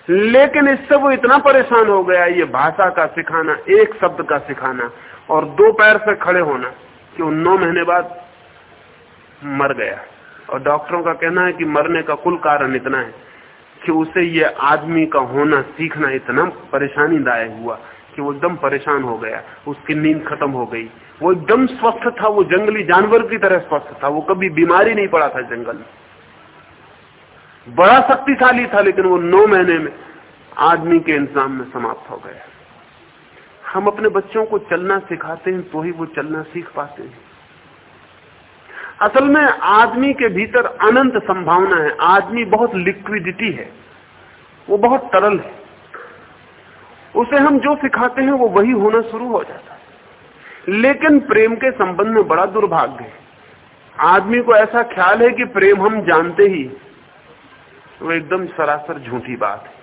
लेकिन इससे वो इतना परेशान हो गया, ये भाषा का सिखाना, एक शब्द का सिखाना और दो पैर से खड़े होना कि वो नौ महीने बाद मर गया। और डॉक्टरों का कहना है कि मरने का कुल कारण इतना है कि उसे ये आदमी का होना सीखना इतना परेशानी दायक हुआ कि वो एकदम परेशान हो गया, उसकी नींद खत्म हो गई। वो एकदम स्वस्थ था, वो जंगली जानवर की तरह स्वस्थ था, वो कभी बीमारी नहीं पड़ा था जंगल में। बड़ा शक्तिशाली था, लेकिन वो नौ महीने में आदमी के इंतज़ाम में समाप्त हो गया। हम अपने बच्चों को चलना सिखाते हैं तो ही वो चलना सीख पाते हैं। असल में आदमी के भीतर अनंत संभावना है। आदमी बहुत लिक्विडिटी है। वो बहुत तरल है। उसे हम जो सिखाते हैं, वो वही होना शुरू हो जाता है। लेकिन प्रेम के संबंध में बड़ा दुर्भाग्य है। आदमी को ऐसा ख्याल है कि प्रेम हम जानते ही वो एकदम सरासर झूठी बात है।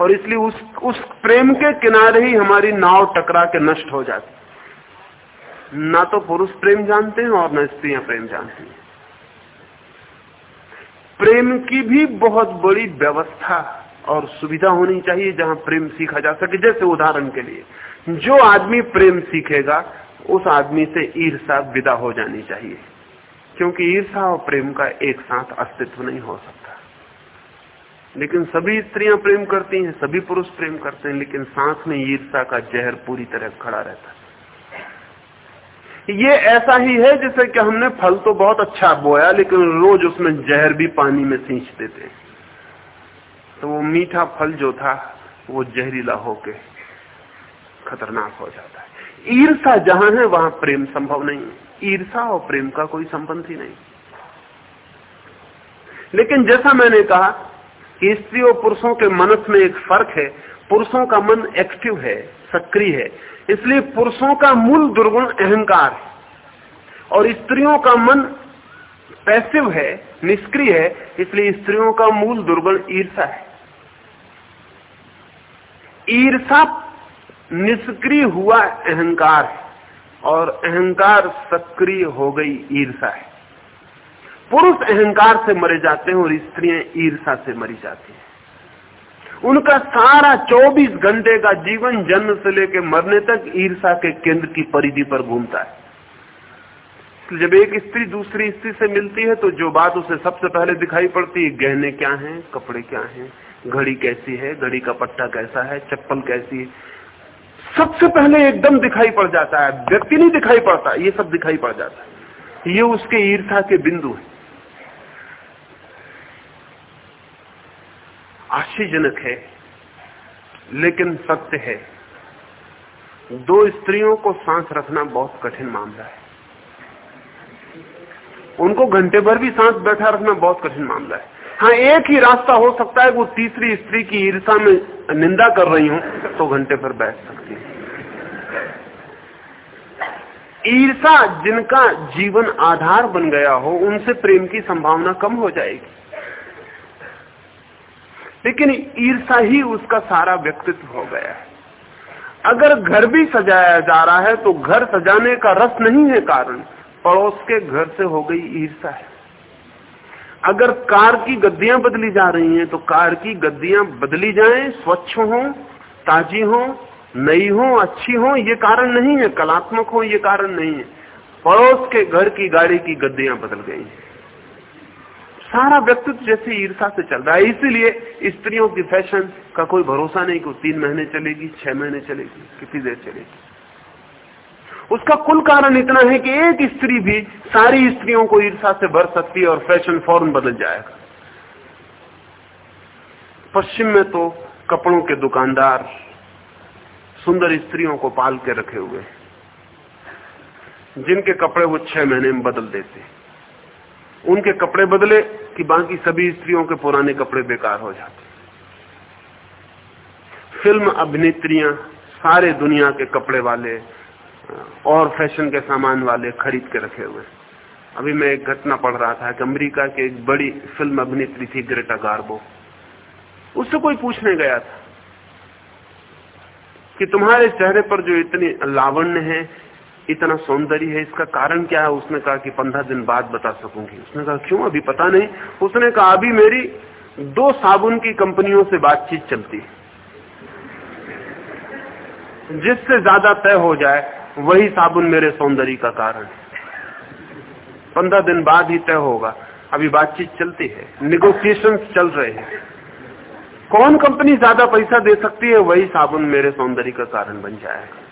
और इसलिए उस उस प्रेम के किनारे ही हमारी नाव टकरा के नष्ट हो जाती ना तो पुरुष प्रेम जानते हैं और न स्त्रियाँ प्रेम जानती हैं। प्रेम की भी बहुत बड़ी व्यवस्था और सुविधा होनी चाहिए जहाँ प्रेम सीखा जा सके। जैसे उदाहरण के लिए, जो आदमी प्रेम सीखेगा, उस आदमी से ईर्षा विदा हो जानी चाहिए। क्योंकि ईर्षा और प्रेम का एक साथ अस्तित्व नहीं हो सकता। लेकिन सभी स्त्रियाँ प्रेम करती हैं, सभी पुरुष प्रेम करते हैं, लेकिन साथ में ईर्षा का जहर पूरी तरह खड़ा रहता है। ये ऐसा ही है जैसे कि हमने फल तो बहुत अच्छा बोया, लेकिन रोज उसमें जहर भी पानी में सींच देते तो वो मीठा फल जो था, वो जहरीला होके खतरनाक हो जाता है। ईर्षा जहाँ है, वहाँ प्रेम संभव नहीं है। ईर्षा और प्रेम का कोई संबंध ही नहीं। लेकिन जैसा मैंने कहा स्त्री और पुरुषों के मनस में एक फ़र्क है। पुरुषों का मन एक्टिव है, सक्रिय है। इसलिए पुरुषों का मूल दुर्गुण अहंकार है। और स्त्रियों का मन पैसिव है, निष्क्रिय है, इसलिए स्त्रियों का मूल दुर्गुण ईर्षा है। ईर्षा निष्क्रिय हुआ अहंकार है, और अहंकार सक्रिय हो गई ईर्षा है। पुरुष अहंकार से मरे जाते हैं और स्त्रियाँ ईर्षा से मरी जाती हैं। उनका सारा 24 घंटे का जीवन जन्म से लेकर मरने तक ईर्षा के केंद्र की परिधि पर घूमता है। जब एक स्त्री दूसरी स्त्री से मिलती है तो जो बात उसे सबसे पहले दिखाई पड़ती है, गहने क्या हैं, कपड़े क्या हैं, घड़ी कैसी है, घड़ी का पट्टा कैसा है, चप्पल कैसी है, सबसे पहले एकदम दिखाई पड़ जाता है, व्यक्ति नहीं दिखाई पड़ता, ये सब दिखाई पड़ जाता है। ये उसके ईर्षा के बिंदु है। आश्चर्यजनक है, लेकिन सत्य है। दो स्त्रियों को सांस रखना बहुत कठिन मामला है। उनको घंटे भर भी सांस बैठा रखना बहुत कठिन मामला है। हाँ एक ही रास्ता हो सकता है, वो तीसरी स्त्री की ईर्षा में निंदा कर रही हूँ तो घंटे भर बैठ सकती है। ईर्षा जिनका जीवन आधार बन गया हो, उनसे प्रेम की संभावना कम हो जाएगी। लेकिन ईर्षा ही उसका सारा व्यक्तित्व हो गया है। अगर घर भी सजाया जा रहा है तो घर सजाने का रस नहीं है कारण। पड़ोस के घर से हो गई ईर्षा है। अगर कार की गद्दियाँ बदली जा रही हैं तो कार की गद्दियाँ बदली जाएँ, स्वच्छ हो, ताजी हो, नई हो, अच्छी हो, ये कारण नहीं है। कलात्मक हो, ये कारण नहीं है। पड़ोस के घर की गाड़ी की गद्दियाँ बदल गई हैं। सारा व्यक्तित्व जैसे ईर्षा से चल रहा है, इसीलिए स्त्रियों की फ़ैशन का कोई भरोसा नहीं कि तीन महीने चलेगी, छह महीने चलेगी, कितनी देर चलेगी। उसका कुल कारण इतना है कि एक स्त्री भी सारी स्त्रियों को ईर्षा से भर सकती है और फ़ैशन फ़ौरन बदल जाएगा। पश्चिम में तो कपड़ों के दुकानदार सुंदर स्त्रियों को पाल के रखे हुए जिनके कपड़े वो छह महीने में बदल देते हैं। उनके कपड़े बदले कि बाकी सभी स्त्रियों के पुराने कपड़े बेकार हो जाते। फ़िल्म अभिनेत्रियाँ, सारे दुनिया के कपड़े वाले, और फ़ैशन के सामान वाले खरीद के रखे हुए। अभी मैं एक घटना पढ़ रहा था कि अमेरिका की एक बड़ी फ़िल्म अभिनेत्री थी, ग्रेटा गार्बो। उससे कोई पूछने गया था कि तुम्हारे चेहरे पर जो इतनी लावण्य है इतना सौंदर्य है, इसका कारण क्या है? उसने कहा कि पंद्रह दिन बाद बता सकूँगी। उसने कहा, क्यों? अभी पता नहीं। उसने कहा, अभी मेरी दो साबुन की कंपनियों से बातचीत चलती है। जिससे ज़्यादा तय हो जाए, वही साबुन मेरे सौंदर्य का कारण पंद्रह दिन बाद ही तय होगा। अभी बातचीत चलती है। निगोसिएशन चल रहे हैं। कौन कंपनी ज़्यादा पैसा दे सकती है, वही साबुन मेरे सौंदर्य का कारण बन जाएगा।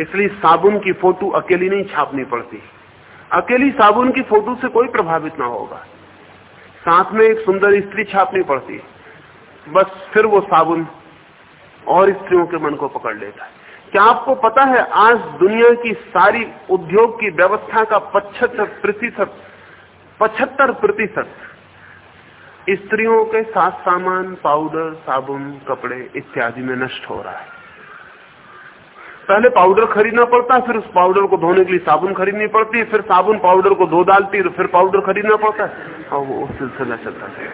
इसलिए साबुन की फ़ोटो अकेली नहीं छापनी पड़ती। अकेली साबुन की फ़ोटो से कोई प्रभावित ना होगा। साथ में एक सुंदर स्त्री छापनी पड़ती। बस फिर वो साबुन और स्त्रियों के मन को पकड़ लेता है। क्या आपको पता है, आज दुनिया की सारी उद्योग की व्यवस्था का पचहत्तर प्रतिशत पचहत्तर प्रतिशत स्त्रियों के साथ सामान, पाउडर, साबुन, कपड़े इत्यादि में नष्ट हो रहा है। पहले पाउडर खरीदना पड़ता है, फिर उस पाउडर को धोने के लिए साबुन खरीदनी पड़ती है, फिर साबुन पाउडर को धो डालती है फिर पाउडर खरीदना पड़ता है। और वो सिलसिला चलता है।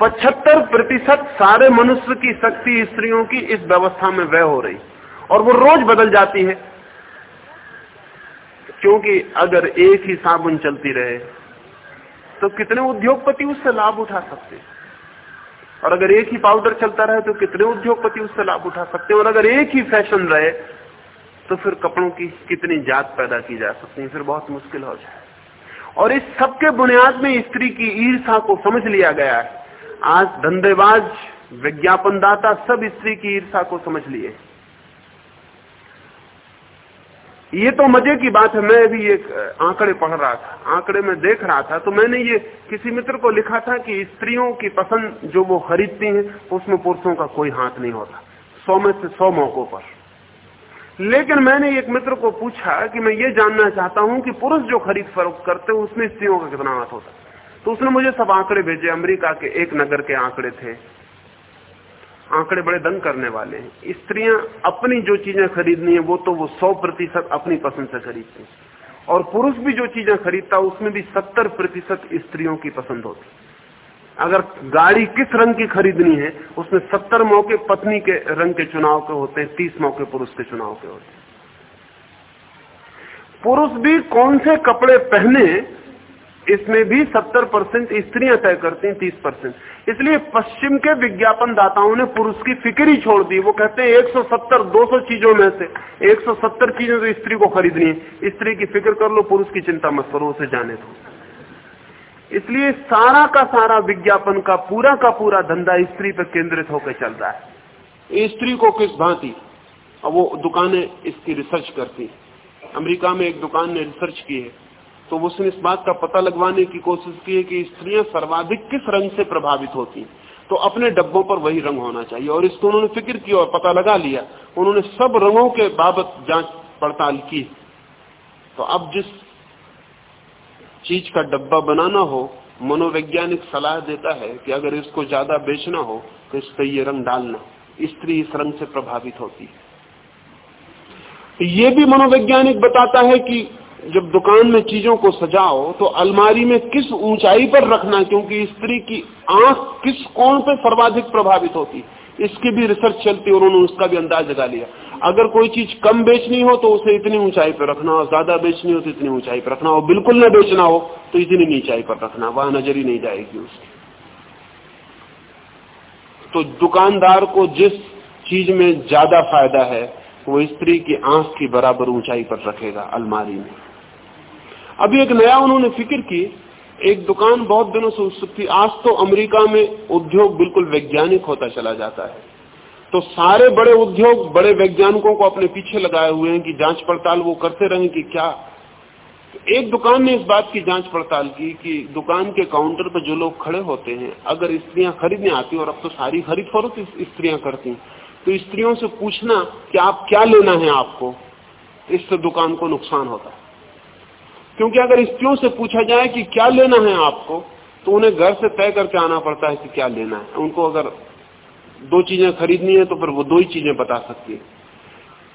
पचहत्तर प्रतिशत सारे मनुष्य की शक्ति स्त्रियों की इस व्यवस्था में व्यय हो रही, और वो रोज बदल जाती है। क्योंकि अगर एक ही साबुन चलती रहे तो कितने उद्योगपति उससे लाभ उठा सकते और अगर एक ही पाउडर चलता रहे तो कितने उद्योगपति उससे लाभ उठा सकते हैं? और अगर एक ही फ़ैशन रहे तो फिर कपड़ों की कितनी जात पैदा की जा सकती है? फिर बहुत मुश्किल हो जाए। और इस सबके बुनियाद में स्त्री की ईर्षा को समझ लिया गया है। आज धंधेबाज, विज्ञापनदाता सब स्त्री की ईर्षा को समझ लिए। ये तो मज़े की बात है, मैं अभी एक आंकड़े पढ़ रहा था, आंकड़े में देख रहा था तो मैंने ये किसी मित्र को लिखा था कि स्त्रियों की पसंद जो वो खरीदती हैं, उसमें पुरुषों का कोई हाथ नहीं होता, सौ में से सौ मौकों पर। लेकिन मैंने एक मित्र को पूछा कि मैं ये जानना चाहता हूँ कि पुरुष जो खरीद फरोख्त करते हैं, उसमें स्त्रियों का कितना हाथ होता तो उसने मुझे सब आंकड़े भेजे, अमेरिका के एक नगर के आंकड़े थे। आंकड़े बड़े दंग करने वाले हैं। स्त्रियाँ अपनी जो चीज़ें खरीदनी है, वो तो वो सौ प्रतिशत अपनी पसंद से खरीदती और पुरुष भी जो चीज़ें खरीदता उसमें भी सत्तर प्रतिशत स्त्रियों की पसंद होती अगर गाड़ी किस रंग की खरीदनी है, उसमें सत्तर मौके पत्नी के रंग के चुनाव के होते हैं, तीस मौके पुरुष के चुनाव के होते हैं। पुरुष भी कौन से कपड़े पहने इसमें भी 70 परसेंट स्त्रियाँ तय करती हैं 30 परसेंट। इसलिए पश्चिम के विज्ञापन दाताओं ने पुरुष की फ़िक्र ही छोड़ दी। वो कहते हैं 170 200 चीज़ों में से 170 चीज़ें तो स्त्री को खरीदनी है। स्त्री की फ़िक्र कर लो, पुरुष की चिंता मत करो, उसे जाने दो। इसलिए सारा का सारा विज्ञापन का, पूरा का पूरा धंधा स्त्री पर केंद्रित होकर चल रहा है। स्त्री को किस भांति? अब वो दुकानें इसकी रिसर्च करती अमेरिका में एक दुकान ने रिसर्च की है। तो उसने इस बात का पता लगवाने की कोशिश की है कि स्त्रियाँ सर्वाधिक किस रंग से प्रभावित होती तो अपने डब्बों पर वही रंग होना चाहिए। और इसको उन्होंने फ़िक्र किया और पता लगा लिया। उन्होंने सब रंगों के बाबत जाँच पड़ताल की। तो अब जिस चीज़ का डब्बा बनाना हो, मनोवैज्ञानिक सलाह देता है कि अगर इसको ज़्यादा बेचना हो तो इस पर रंग डालना। स्त्री इस रंग से प्रभावित होती है। ये भी मनोवैज्ञानिक बताता है कि जब दुकान में चीज़ों को सजाओ तो अलमारी में किस ऊंचाई पर रखना, क्योंकि स्त्री की आँख किस कोण पर सर्वाधिक प्रभावित होती? इसकी भी रिसर्च चलती उन्होंने उसका भी अंदाज लगा लिया। अगर कोई चीज़ कम बेचनी हो तो उसे इतनी ऊंचाई पर रखना और ज़्यादा बेचनी हो तो इतनी ऊंचाई पर रखना और बिल्कुल न बेचना हो तो इतनी नीचाई पर रखना, वहाँ नज़र ही नहीं जाएगी उसकी। तो दुकानदार को जिस चीज़ में ज़्यादा फ़ायदा है, वो स्त्री की आँख की बराबर ऊंचाई पर रखेगा अलमारी में। अभी एक नया उन्होंने फ़िक्र की, एक दुकान बहुत दिनों से उत्सुक थी। आज तो अमेरिका में उद्योग बिल्कुल वैज्ञानिक होता चला जाता है। तो सारे बड़े उद्योग बड़े वैज्ञानिकों को अपने पीछे लगाए हुए हैं कि जाँच पड़ताल वो करते रहे कि क्या। एक दुकान ने इस बात की जाँच पड़ताल की कि दुकान के काउंटर पर जो लोग खड़े होते हैं, अगर स्त्रियाँ खरीदने आती और अब तो सारी खरीद फरोख्त स्त्रियाँ करती तो स्त्रियों से पूछना कि आप क्या लेना है आपको, इससे दुकान को नुकसान होता है। क्योंकि अगर स्त्रियों से पूछा जाए कि क्या लेना है आपको तो उन्हें घर से तय करके आना पड़ता है कि क्या लेना है। उनको अगर दो चीज़ें खरीदनी है तो फिर वो दो ही चीज़ें बता सकती है।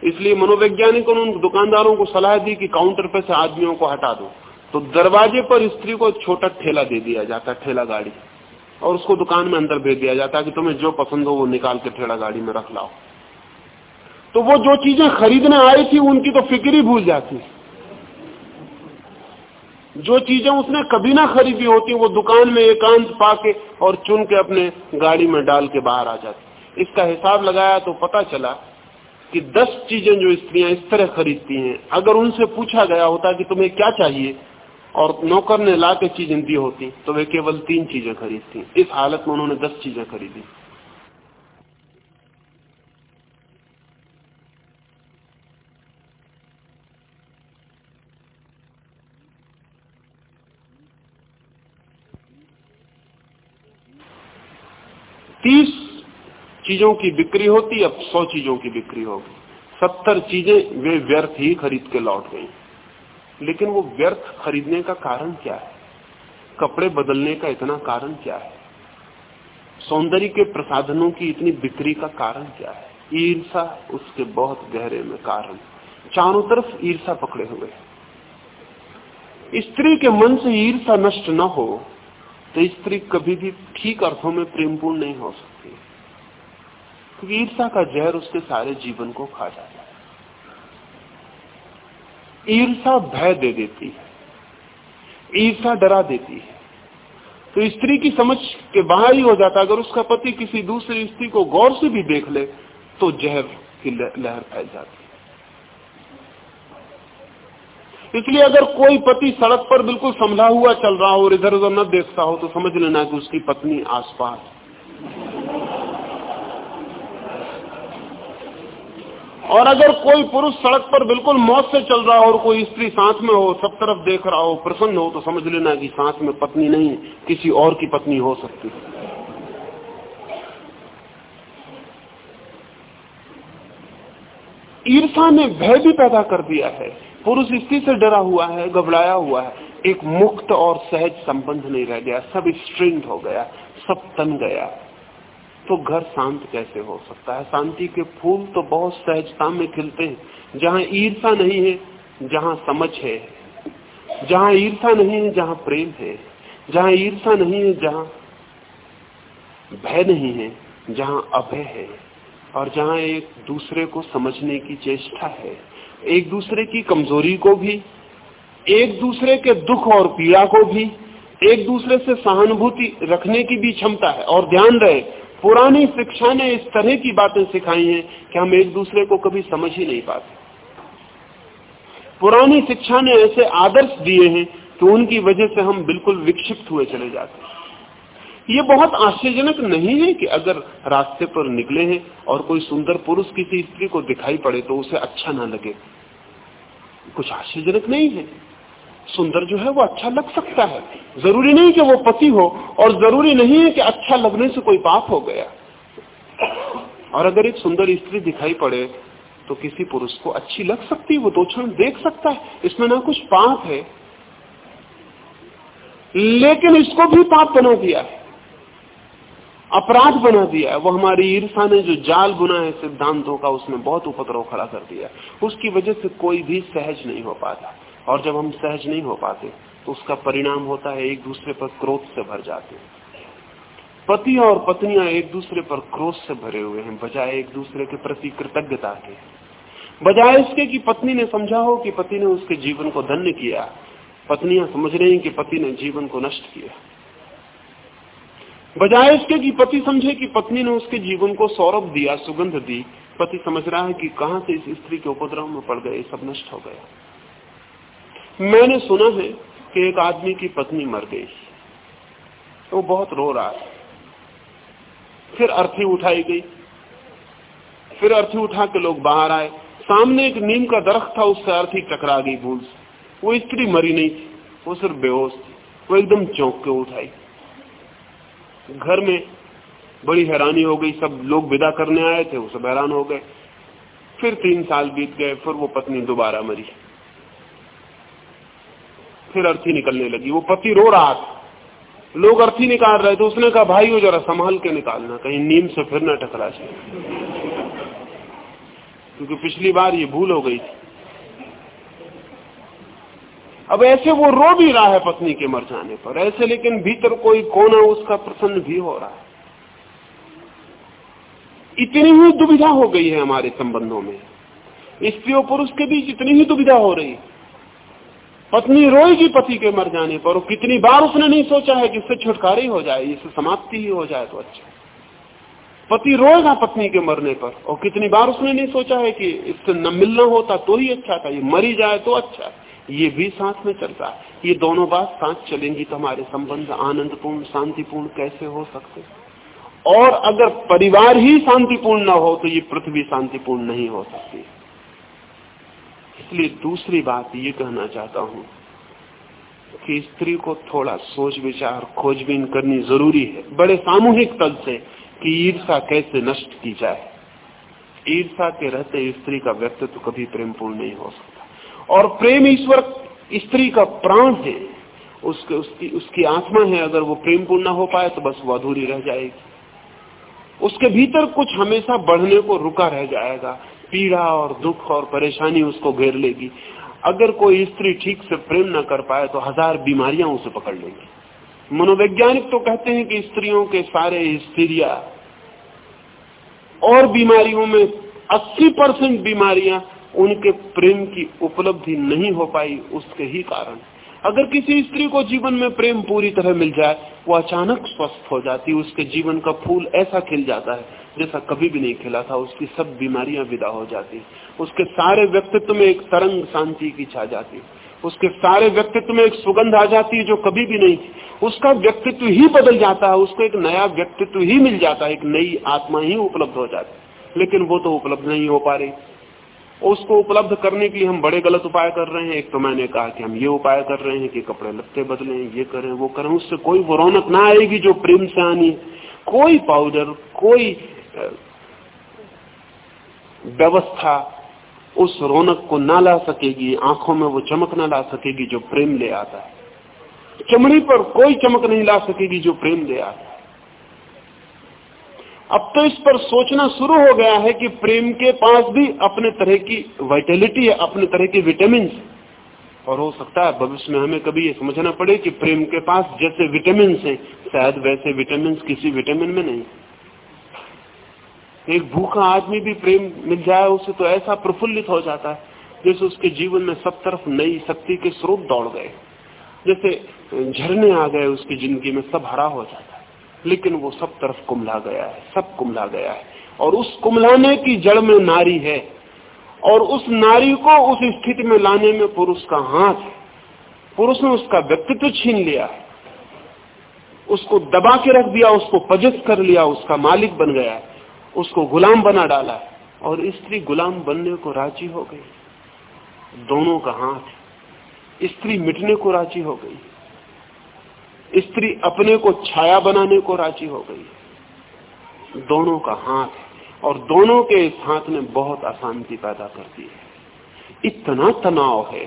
इसलिए मनोवैज्ञानिकों ने उन दुकानदारों को सलाह दी कि काउंटर पे से आदमियों को हटा दो। तो दरवाजे पर स्त्री को छोटा ठेला दे दिया जाता ठेला गाड़ी। और उसको दुकान में अंदर भेज दिया जाता है कि तुम्हें जो पसंद हो वो निकाल के ठेला गाड़ी में रख लाओ। तो वो जो चीज़ें खरीदने आई थी, उनकी तो फ़िक्र ही भूल जाती। जो चीज़ें उसने कभी ना खरीदी होती, वो दुकान में एकांत पाके और चुन के अपने गाड़ी में डाल के बाहर आ जाती। इसका हिसाब लगाया तो पता चला कि दस चीज़ें जो स्त्रियाँ इस तरह खरीदती हैं, अगर उनसे पूछा गया होता कि तुम्हें क्या चाहिए और नौकर ने ला के चीज़ें दी होती तो वे केवल तीन चीज़ें खरीदती। इस हालत में उन्होंने दस चीज़ें खरीदी। तीस चीज़ों की बिक्री होती, अब सौ चीज़ों की बिक्री होगी। सत्तर चीज़ें वे व्यर्थ ही खरीद के लौट गई। लेकिन वो व्यर्थ खरीदने का कारण क्या है? कपड़े बदलने का इतना कारण क्या है? सौंदर्य के प्रसाधनों की इतनी बिक्री का कारण क्या है? ईर्षा उसके बहुत गहरे में कारण। चारों तरफ़ ईर्षा पकड़े हुए स्त्री के मन से ईर्षा नष्ट न हो तो स्त्री कभी भी ठीक अर्थों में प्रेमपूर्ण नहीं हो सकती। क्योंकि ईर्षा का जहर उसके सारे जीवन को खा जाता है। ईर्षा भय दे देती है। ईर्षा डरा देती है। तो स्त्री की समझ के बाहर ही हो जाता अगर उसका पति किसी दूसरी स्त्री को गौर से भी देख ले तो जहर की लहर फैल जाती है। इसलिए अगर कोई पति सड़क पर बिल्कुल संभला हुआ चल रहा हो और इधर उधर न देखता हो तो समझ लेना कि उसकी पत्नी आसपास और अगर कोई पुरुष सड़क पर बिल्कुल मौत से चल रहा हो और कोई स्त्री साथ में हो, सब तरफ़ देख रहा हो, प्रसन्न हो तो समझ लेना कि साथ में पत्नी नहीं, किसी और की पत्नी हो सकती। ईर्षा ने भय भी पैदा कर दिया है। पुरुष स्त्री से डरा हुआ है, घबराया हुआ है। एक मुक्त और सहज संबंध नहीं रह गया। सब स्ट्रिंग हो गया, सब तन गया। तो घर शांत कैसे हो सकता है? शांति के फूल तो बहुत सहजता में खिलते हैं। जहाँ ईर्षा नहीं है, जहाँ समझ है। जहाँ ईर्षा नहीं है, जहाँ प्रेम है। जहाँ ईर्षा नहीं है, जहाँ भय नहीं है, जहाँ अभय है। और जहाँ एक दूसरे को समझने की चेष्टा है, एक दूसरे की कमज़ोरी को भी, एक दूसरे के दुख और पीड़ा को भी, एक दूसरे से सहानुभूति रखने की भी क्षमता है। और ध्यान रहे, पुरानी शिक्षा ने इस तरह की बातें सिखाई हैं कि हम एक दूसरे को कभी समझ ही नहीं पाते। पुरानी शिक्षा ने ऐसे आदर्श दिए हैं कि उनकी वजह से हम बिल्कुल विक्षिप्त हुए चले जाते हैं। ये बहुत आश्चर्यजनक नहीं है कि अगर रास्ते पर निकले हैं और कोई सुंदर पुरुष किसी स्त्री को दिखाई पड़े तो उसे अच्छा ना लगे। कुछ आश्चर्यजनक नहीं है। सुंदर जो है वो अच्छा लग सकता है। ज़रूरी नहीं कि वो पति हो और ज़रूरी नहीं है कि अच्छा लगने से कोई पाप हो गया। और अगर एक सुंदर स्त्री दिखाई पड़े तो किसी पुरुष को अच्छी लग सकती है, वो दो क्षण देख सकता है। इसमें ना कुछ पाप है। लेकिन इसको भी पाप बना दिया है। अपराध बना दिया है। वो हमारी ईर्षा ने जो जाल बुना है सिद्धांतों का, उसने बहुत उपद्रव खड़ा कर दिया उसकी वजह से कोई भी सहज नहीं हो पाता। और जब हम सहज नहीं हो पाते तो उसका परिणाम होता है, एक दूसरे पर क्रोध से भर जाते हैं। पति और पत्नियाँ एक दूसरे पर क्रोध से भरे हुए हैं, बजाय एक दूसरे के प्रति कृतज्ञता के। बजाय इसके कि पत्नी ने समझा हो कि पति ने उसके जीवन को धन्य किया। पत्नियाँ समझ रही हैं कि पति ने जीवन को नष्ट किया। बजाय इसके कि पति समझे कि पत्नी ने उसके जीवन को सौरभ दिया, सुगंध दी, पति समझ रहा है कि कहाँ से इस स्त्री के उपद्रव में पड़ गए सब नष्ट हो गया। मैंने सुना है कि एक आदमी की पत्नी मर गई। वो बहुत रो रहा है। फिर अर्थी उठाई गई। फिर अर्थी उठा के लोग बाहर आए। सामने एक नीम का दरख्त था, उससे अर्थी टकरा गई भूल वो स्त्री मरी नहीं थी, वो सिर्फ़ बेहोश थी। वो एकदम चौंक के उठाई घर में बड़ी हैरानी हो गई, सब लोग विदा करने आए थे, वो सब हैरान हो गए। फिर तीन साल बीत गए, फिर वो पत्नी दोबारा मरी। फिर अर्थी निकलने लगी। वो पति रो रहा था। लोग अर्थी निकाल रहे थे, उसने कहा, भाई, वो जरा संभाल के निकालना कहीं नीम से फिर न टकरा जाए। क्योंकि पिछली बार ये भूल हो गई थी। अब ऐसे वो रो भी रहा है पत्नी के मर जाने पर। ऐसे लेकिन भीतर कोई कोना उसका प्रसन्न भी हो रहा है। इतनी ही दुविधा हो गई है हमारे संबंधों में। स्त्री और पुरुष के बीच इतनी ही दुविधा हो रही। है पत्नी रोएगी पति के मर जाने पर, और कितनी बार उसने नहीं सोचा है कि इससे छुटकारा ही हो जाए, इससे समाप्ति ही हो जाए तो अच्छा। पति रोएगा पत्नी के मरने पर, और कितनी बार उसने नहीं सोचा है कि इससे न मिलना होता तो ही अच्छा था, ये मरी जाए तो अच्छा ये भी साथ में चलता है। ये दोनों बात साथ चलेंगी तो हमारे संबंध आनंदपूर्ण, शांतिपूर्ण कैसे हो सकते और अगर परिवार ही शांतिपूर्ण न हो तो ये पृथ्वी शांतिपूर्ण नहीं हो सकती। इसलिए दूसरी बात ये कहना चाहता हूँ कि स्त्री को थोड़ा सोच विचार खोजबीन करनी ज़रूरी है। बड़े सामूहिक तल से कि ईर्षा कैसे नष्ट की जाए। ईर्षा के रहते स्त्री का व्यक्तित्व कभी प्रेमपूर्ण नहीं हो सकता। और प्रेम ईश्वर स्त्री का प्राण है, उसके, उसकी उसकी आत्मा है, अगर वो प्रेमपूर्ण ना हो पाए तो बस वो अधूरी रह जाएगी। उसके भीतर कुछ हमेशा बढ़ने को रुका रह जाएगा, पीड़ा और दुख और परेशानी उसको घेर लेगी। अगर कोई स्त्री ठीक से प्रेम न कर पाए तो हज़ार बीमारियाँ उसे पकड़ लेंगी। मनोवैज्ञानिक तो कहते हैं कि स्त्रियों के सारे हिस्टीरिया और बीमारियों में 80 परसेंट बीमारियाँ उनके प्रेम की उपलब्धि नहीं हो पाई उसके ही कारण। अगर किसी स्त्री को जीवन में प्रेम पूरी तरह मिल जाए, वो अचानक स्वस्थ हो जाती, उसके जीवन का फूल ऐसा खिल जाता है, जैसा कभी भी नहीं खिला था, उसकी सब बीमारियाँ विदा हो जाती। उसके सारे व्यक्तित्व में एक तरंग शांति की छा जाती। उसके सारे व्यक्तित्व में एक सुगंध आ जाती है जो कभी भी नहीं। उसका व्यक्तित्व ही बदल जाता है, उसको एक नया व्यक्तित्व ही मिल जाता है, एक नई आत्मा ही उपलब्ध हो जाती। लेकिन वो तो उपलब्ध नहीं हो पा रही। उसको उपलब्ध करने के लिए हम बड़े गलत उपाय कर रहे हैं। एक तो मैंने कहा कि हम ये उपाय कर रहे हैं कि कपड़े लत्ते बदलें, ये करें, वो करें। उससे कोई वो रौनक ना आएगी जो प्रेम से आनी कोई पाउडर कोई व्यवस्था उस रौनक को ना ला सकेगी, आँखों में वो चमक ना ला सकेगी जो प्रेम ले आता है। चमड़ी पर कोई चमक नहीं ला सकेगी जो प्रेम ले आता है। अब तो इस पर सोचना शुरू हो गया है कि प्रेम के पास भी अपने तरह की वाइटेलिटी है अपने तरह की विटामिन और हो सकता है भविष्य में हमें कभी ये समझना पड़े कि प्रेम के पास जैसे विटामिन है, शायद वैसे विटामिन किसी विटामिन में नहीं। एक भूखा आदमी भी प्रेम मिल जाए, उसे तो ऐसा प्रफुल्लित हो जाता है, जैसे उसके जीवन में सब तरफ़ नई शक्ति के स्रोत दौड़ गए। जैसे झरने आ गए उसकी ज़िंदगी में, सब हरा हो जाता लेकिन वो सब तरफ़ कुमला गया है, सब कुमला गया है। और उस कुमलाने की जड़ में नारी है। और उस नारी को उस स्थिति में लाने में पुरुष का हाथ है। पुरुष ने उसका व्यक्तित्व छीन लिया है। उसको दबा के रख दिया, उसको पजस कर लिया, उसका मालिक बन गया है। उसको गुलाम बना डाला है। और स्त्री गुलाम बनने को राज़ी हो गई। दोनों का हाथ स्त्री मिटने को राज़ी हो गई। स्त्री अपने को छाया बनाने को राज़ी हो गई दोनों का हाथ और दोनों के इस हाथ ने बहुत अशांति पैदा कर दी है। इतना तनाव है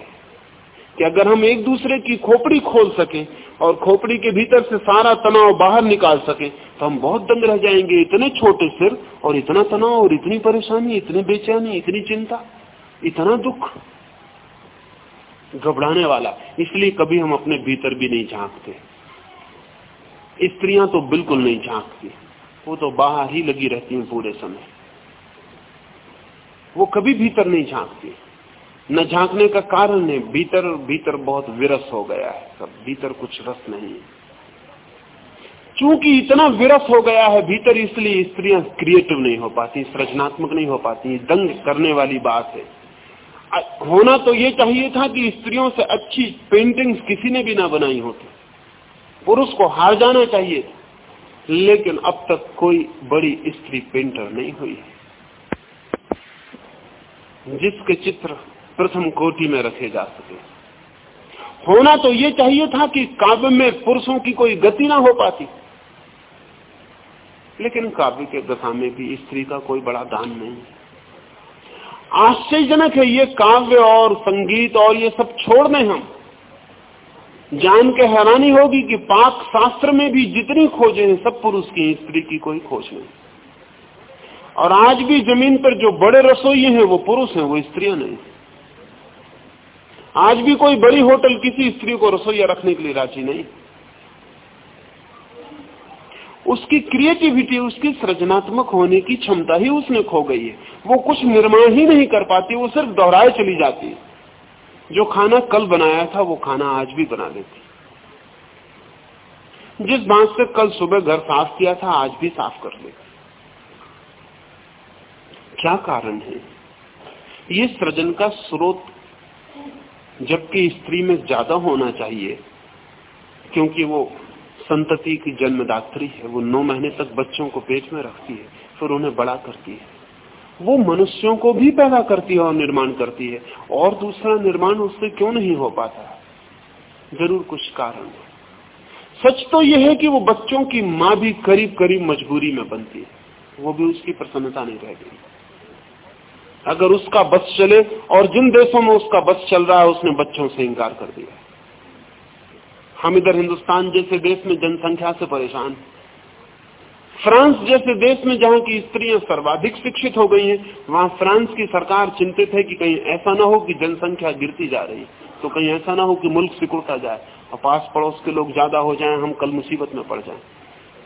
कि अगर हम एक दूसरे की खोपड़ी खोल सके और खोपड़ी के भीतर से सारा तनाव बाहर निकाल सके तो हम बहुत दंग रह जाएँगे। इतने छोटे सिर और इतना तनाव और इतनी परेशानी, इतनी बेचैनी, इतनी चिंता, इतना दुख घबराने वाला। इसलिए कभी हम अपने भीतर भी नहीं झांकते। स्त्रियाँ तो बिल्कुल नहीं झांकती। वो तो बाहर ही लगी रहती हैं पूरे समय। वो कभी भीतर नहीं झांकती। न झांकने का कारण है, भीतर भीतर बहुत विरस हो गया है सब। भीतर कुछ रस नहीं है। चूँकि इतना विरस हो गया है, भीतर इसलिए स्त्रियाँ क्रिएटिव नहीं हो पाती, सृजनात्मक नहीं हो पाती, दंग करने वाली बात है। होना तो ये चाहिए था कि स्त्रियों से अच्छी पेंटिंग्स किसी ने भी ना बनाई होती। पुरुष को हार जाना चाहिए लेकिन अब तक कोई बड़ी स्त्री पेंटर नहीं हुई जिसके चित्र प्रथम कोटि में रखे जा सके। होना तो ये चाहिए था कि काव्य में पुरुषों की कोई गति ना हो पाती। लेकिन काव्य के दशा में भी स्त्री का कोई बड़ा दान नहीं आश्चर्यजनक है ये काव्य और संगीत और ये सब छोड़ दें हम। जान के हैरानी होगी कि पाक शास्त्र में भी जितनी खोजें हैं, सब पुरुष की स्त्री की कोई खोज नहीं। और आज भी ज़मीन पर जो बड़े रसोई हैं, वो पुरुष हैं, वो स्त्रियाँ नहीं। आज भी कोई बड़ी होटल किसी स्त्री को रसोईया रखने के लिए राज़ी नहीं। उसकी क्रिएटिविटी उसकी सृजनात्मक होने की क्षमता ही उसने खो गई है। वो कुछ निर्माण ही नहीं कर पाती, वो सिर्फ़ दोहराए चली जाती है। जो खाना कल बनाया था, वो खाना आज भी बना देती जिस बात से कल सुबह घर साफ़ किया था, आज भी साफ़ कर लेती। क्या कारण है? ये सृजन का स्रोत जबकि स्त्री में ज़्यादा होना चाहिए, क्योंकि वो संतति की जन्मदात्री है, वो नौ महीने तक बच्चों को पेट में रखती है, फिर उन्हें बड़ा करती है। वो मनुष्यों को भी पैदा करती है और निर्माण करती है। और दूसरा निर्माण उससे क्यों नहीं हो पाता? ज़रूर कुछ कारण है। सच तो यह है कि वो बच्चों की माँ भी करीब करीब मजबूरी में बनती है। वो भी उसकी प्रसन्नता नहीं रह गई। अगर उसका बस चले, और जिन देशों में उसका बस चल रहा है, उसने बच्चों से इंकार कर दिया। हम इधर हिंदुस्तान जैसे देश में जनसंख्या से परेशान फ्रांस जैसे देश में जहाँ की स्त्रियाँ सर्वाधिक शिक्षित हो गई हैं, वहाँ फ्रांस की सरकार चिंतित है कि कहीं ऐसा ना हो कि जनसंख्या गिरती जा रही तो कहीं ऐसा ना हो कि मुल्क सिकुड़ता जाए और पास पड़ोस के लोग ज़्यादा हो जाएँ, हम कल मुसीबत में पड़ जाएँ।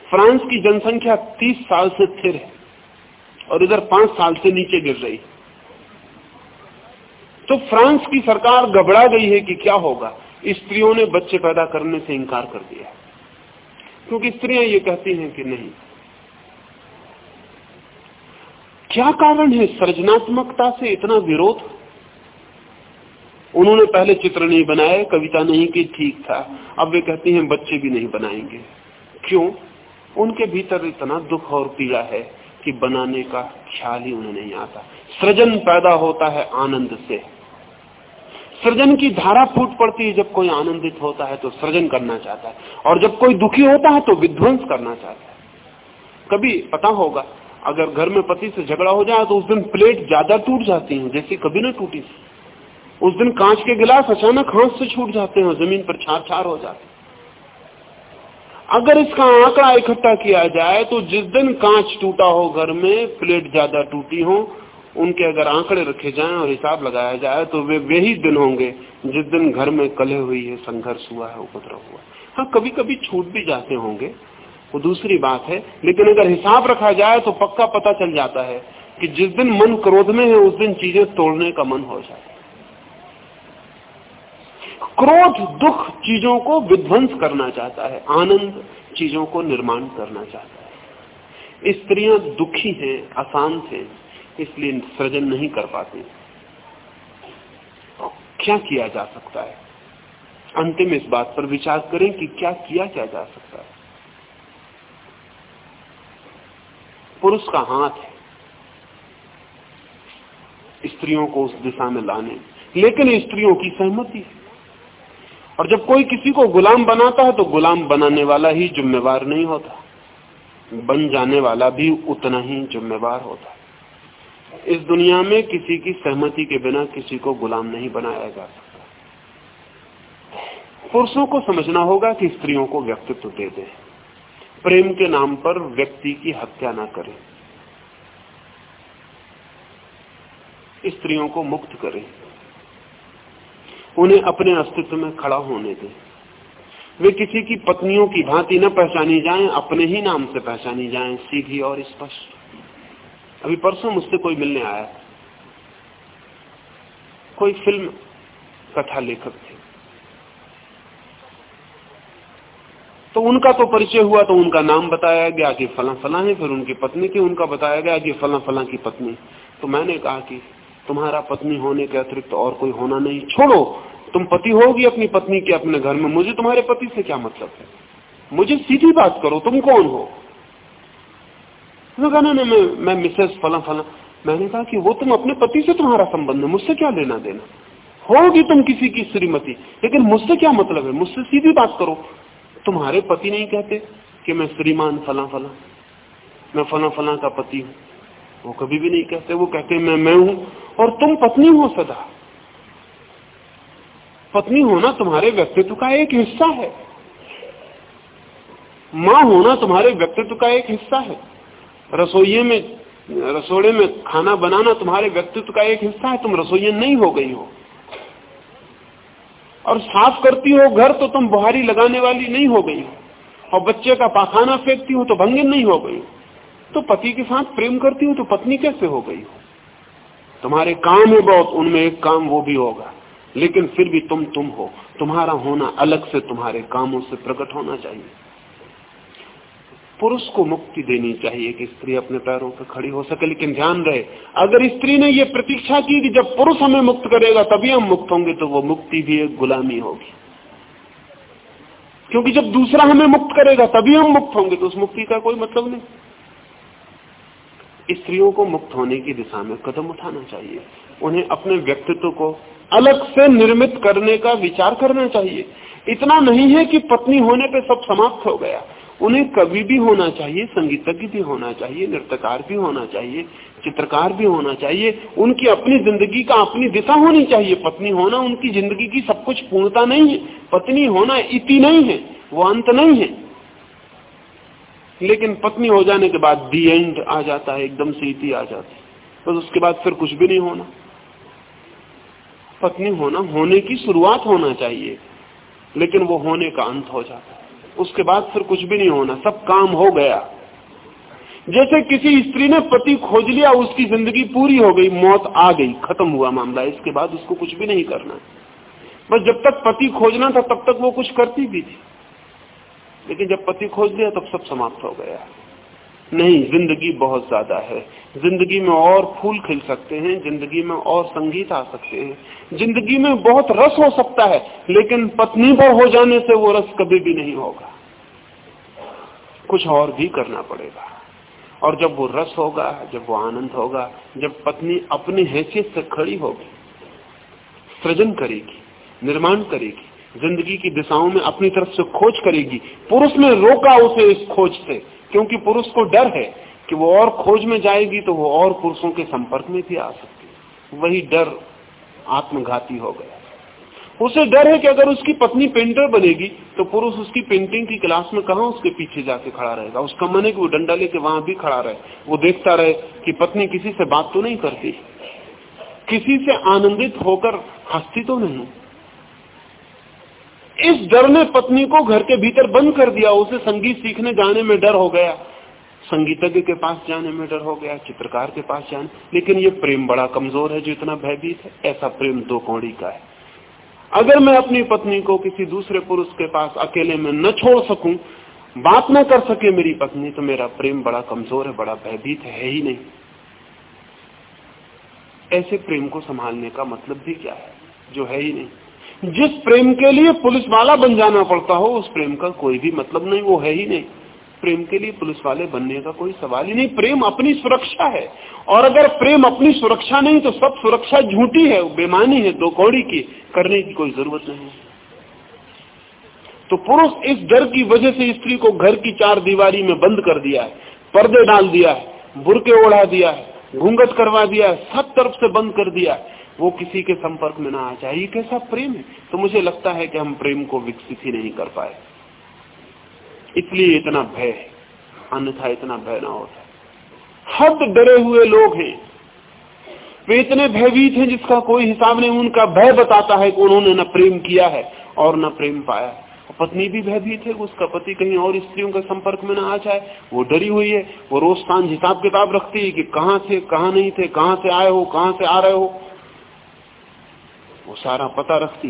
फ्रांस की जनसंख्या तीस साल से स्थिर है और इधर पाँच साल से नीचे गिर रही तो फ्रांस की सरकार घबरा गई है कि क्या होगा? स्त्रियों ने बच्चे पैदा करने से इंकार कर दिया। क्योंकि स्त्रियाँ ये कहती हैं कि नहीं क्या कारण है सृजनात्मकता से इतना विरोध? उन्होंने पहले चित्र नहीं बनाए कविता नहीं की, ठीक था। अब वे कहती हैं, बच्चे भी नहीं बनाएँगे। क्यों? उनके भीतर इतना दुख और पीड़ा है कि बनाने का ख्याल ही उन्हें नहीं आता। सृजन पैदा होता है आनंद से। सृजन की धारा फूट पड़ती है, जब कोई आनंदित होता है तो सृजन करना चाहता है। और जब कोई दुखी होता है तो विध्वंस करना चाहता है। कभी पता होगा अगर घर में पति से झगड़ा हो जाए तो उस दिन प्लेट ज़्यादा टूट जाती है, जैसी कभी ना टूटी उस दिन कांच के गिलास अचानक हाथ से छूट जाते हैं ज़मीन पर छार छार हो जाते अगर इसका आंकड़ा इकट्ठा किया जाए तो जिस दिन कांच टूटा हो घर में, प्लेट ज़्यादा टूटी हो, उनके अगर आंकड़े रखे जाएँ और हिसाब लगाया जाए तो वे वही दिन होंगे जिस दिन घर में कलह हुई है संघर्ष हुआ है, उपद्रव हुआ हाँ। कभी कभी छूट भी जाते होंगे वो दूसरी बात है। लेकिन अगर हिसाब रखा जाए तो पक्का पता चल जाता है कि जिस दिन मन क्रोध में है, उस दिन चीज़ें तोड़ने का मन हो जाए। क्रोध, दुख चीज़ों को विध्वंस करना चाहता है। आनंद चीज़ों को निर्माण करना चाहता है। स्त्रियाँ दुखी हैं अशांत हैं इसलिए सृजन नहीं कर पाते। क्या किया जा सकता है? अंतिम इस बात पर विचार करें कि क्या किया क्या जा सकता है। पुरुष का हाथ है। स्त्रियों को उस दिशा में लाने। लेकिन स्त्रियों की सहमति और जब कोई किसी को गुलाम बनाता है तो गुलाम बनाने वाला ही जिम्मेवार नहीं होता। बन जाने वाला भी उतना ही जिम्मेवार होता इस दुनिया में किसी की सहमति के बिना किसी को गुलाम नहीं बनाया जा सकता। पुरुषों को समझना होगा कि स्त्रियों को व्यक्तित्व दे दें। प्रेम के नाम पर व्यक्ति की हत्या ना करें। स्त्रियों को मुक्त करें। उन्हें अपने अस्तित्व में खड़ा होने दें। वे किसी की पत्नियों की भांति न पहचानी जाएँ, अपने ही नाम से पहचानी जाएँ, सीधी और स्पष्ट। अभी परसों मुझसे कोई मिलने आया कोई फ़िल्म कथा लेखक थे तो उनका तो परिचय हुआ तो उनका नाम बताया गया कि फला फला है, फिर उनकी पत्नी की उनका बताया गया कि फला फला की पत्नी। तो मैंने कहा कि तुम्हारा पत्नी होने के अतिरिक्त तो और कोई होना नहीं। छोड़ो, तुम पति होगी अपनी पत्नी के अपने घर में। मुझे तुम्हारे पति से क्या मतलब है? मुझे सीधी बात करो, तुम कौन हो? कहा ना मैं मैं मिसेस फला फला। मैंने कहा कि वो तुम अपने पति से तुम्हारा संबंध है, मुझसे क्या लेना देना? होगी तुम किसी की श्रीमती, लेकिन मुझसे क्या मतलब है? मुझसे सीधी बात करो। तुम्हारे पति नहीं कहते कि मैं श्रीमान फला फला, मैं फला फला का पति हूँ। वो कभी भी नहीं कहते, वो कहते मैं मैं हूँ और तुम पत्नी हो सदा। पत्नी होना तुम्हारे व्यक्तित्व का एक हिस्सा है। माँ होना तुम्हारे व्यक्तित्व का एक हिस्सा है। रसोइये में, रसोड़े में खाना बनाना तुम्हारे व्यक्तित्व का एक हिस्सा है। तुम रसोई नहीं हो गई हो। और साफ़ करती हो, घर तो तुम बुहारी लगाने वाली नहीं हो गई। और बच्चे का पाखाना फेंकती हो तो भंगिन नहीं हो गई। तो पति के साथ प्रेम करती हो तो पत्नी कैसे हो गई? तुम्हारे काम है बहुत, उनमें एक काम वो भी होगा। लेकिन फिर भी तुम तुम हो। तुम्हारा होना अलग से तुम्हारे कामों से प्रकट होना चाहिए। पुरुष को मुक्ति देनी चाहिए कि स्त्री अपने पैरों पर खड़ी हो सके, लेकिन ध्यान रहे, अगर स्त्री ने यह प्रतीक्षा की कि जब पुरुष हमें मुक्त करेगा, तभी हम मुक्त होंगे तो वो मुक्ति भी एक गुलामी होगी। क्योंकि जब दूसरा हमें मुक्त करेगा, तभी हम मुक्त होंगे तो उस मुक्ति का कोई मतलब नहीं। स्त्रियों को मुक्त होने की दिशा में कदम उठाना चाहिए। उन्हें अपने व्यक्तित्व को अलग से निर्मित करने का विचार करना चाहिए। इतना नहीं है कि पत्नी होने पे सब समाप्त हो गया। उन्हें कवि भी होना चाहिए, संगीतज्ञ भी होना चाहिए नृत्यकार भी होना चाहिए, चित्रकार भी होना चाहिए। उनकी अपनी ज़िंदगी का अपनी दिशा होनी चाहिए। पत्नी होना उनकी ज़िंदगी की सब कुछ पूर्णता नहीं है। पत्नी होना इति नहीं है, वो अंत नहीं है। लेकिन पत्नी हो जाने के बाद दी एंड आ जाता है, एकदम से इति आ जाती है। बस उसके बाद फिर कुछ भी नहीं होना। पत्नी होना, होने की शुरुआत होना चाहिए, लेकिन वो होने का अंत हो जाता है। उसके बाद फिर कुछ भी नहीं होना, सब काम हो गया। जैसे किसी स्त्री ने पति खोज लिया, उसकी ज़िंदगी पूरी हो गई, मौत आ गई, खत्म हुआ मामला, इसके बाद उसको कुछ भी नहीं करना। बस जब तक पति खोजना था, तब तक वो कुछ करती भी थी। लेकिन जब पति खोज लिया, तब सब समाप्त हो गया। नहीं, ज़िंदगी बहुत ज़्यादा है। ज़िंदगी में और फूल खिल सकते हैं, ज़िंदगी में और संगीत आ सकते हैं। ज़िंदगी में बहुत रस हो सकता है, लेकिन पत्नी पर हो जाने से वो रस कभी भी नहीं होगा। कुछ और भी करना पड़ेगा। और जब वो रस होगा, जब वो आनंद होगा, जब पत्नी अपनी हैसियत से खड़ी होगी, सृजन करेगी, निर्माण करेगी, ज़िंदगी की दिशाओं में अपनी तरफ़ से खोज करेगी, पुरुष ने रोका उसे इस खोज से। क्योंकि पुरुष को डर है कि वो और खोज में जाएगी तो वो और पुरुषों के संपर्क में भी आ सकती वही डर आत्मघाती हो गया। उसे डर है कि अगर उसकी पत्नी पेंटर बनेगी तो पुरुष उसकी पेंटिंग की क्लास में कहा उसके पीछे जाके खड़ा रहेगा? उसका मन है कि वो डंडा लेके वहाँ भी खड़ा रहे। वो देखता रहे कि पत्नी किसी से बात तो नहीं करती। किसी से आनंदित होकर हंसती तो नहीं। इस डर ने पत्नी को घर के भीतर बंद कर दिया। उसे संगीत सीखने जाने में डर हो गया। संगीतज्ञ के पास जाने में डर हो गया चित्रकार के पास जाने। लेकिन ये प्रेम बड़ा कमज़ोर है जो इतना भयभीत है। ऐसा प्रेम दो कौड़ी का है। अगर मैं अपनी पत्नी को किसी दूसरे पुरुष के पास अकेले में न छोड़ सकूँ बात न कर सके मेरी पत्नी तो मेरा प्रेम बड़ा कमज़ोर है बड़ा भयभीत है, है नहीं। ऐसे प्रेम को संभालने का मतलब भी क्या है? जो है ही नहीं। जिस प्रेम के लिए पुलिस वाला बन जाना पड़ता हो, उस प्रेम का कोई भी मतलब नहीं, वो है ही नहीं। प्रेम के लिए पुलिस वाले बनने का कोई सवाल ही नहीं। प्रेम अपनी सुरक्षा है। और अगर प्रेम अपनी सुरक्षा नहीं तो सब सुरक्षा झूठी है, बेमानी है दो कौड़ी की, करने की कोई ज़रूरत नहीं। तो पुरुष इस डर की वजह से स्त्री को घर की चार दीवारी में बंद कर दिया है, पर्दे डाल दिया है, बुरके ओढ़ा दिया है, घूंघट करवा दिया है, सब तरफ़ से बंद कर दिया है। वो किसी के संपर्क में ना आ जाए। ये कैसा प्रेम है? तो मुझे लगता है कि हम प्रेम को विकसित ही नहीं कर पाए। इसलिए इतना भय है। अन्यथा इतना भय ना होता। हद डरे हुए लोग हैं। वे इतने भयभीत हैं जिसका कोई हिसाब नहीं। उनका भय बताता है कि उन्होंने न प्रेम किया है और न प्रेम पाया पत्नी भी भयभीत है उसका पति कहीं और स्त्रियों के संपर्क में ना आ जाए। वो डरी हुई है। वो रोज साँझ हिसाब किताब रखती है कि कहाँ से, कहाँ नहीं थे, कहाँ से आए हो, कहाँ से आ रहे हो। वो सारा पता रखती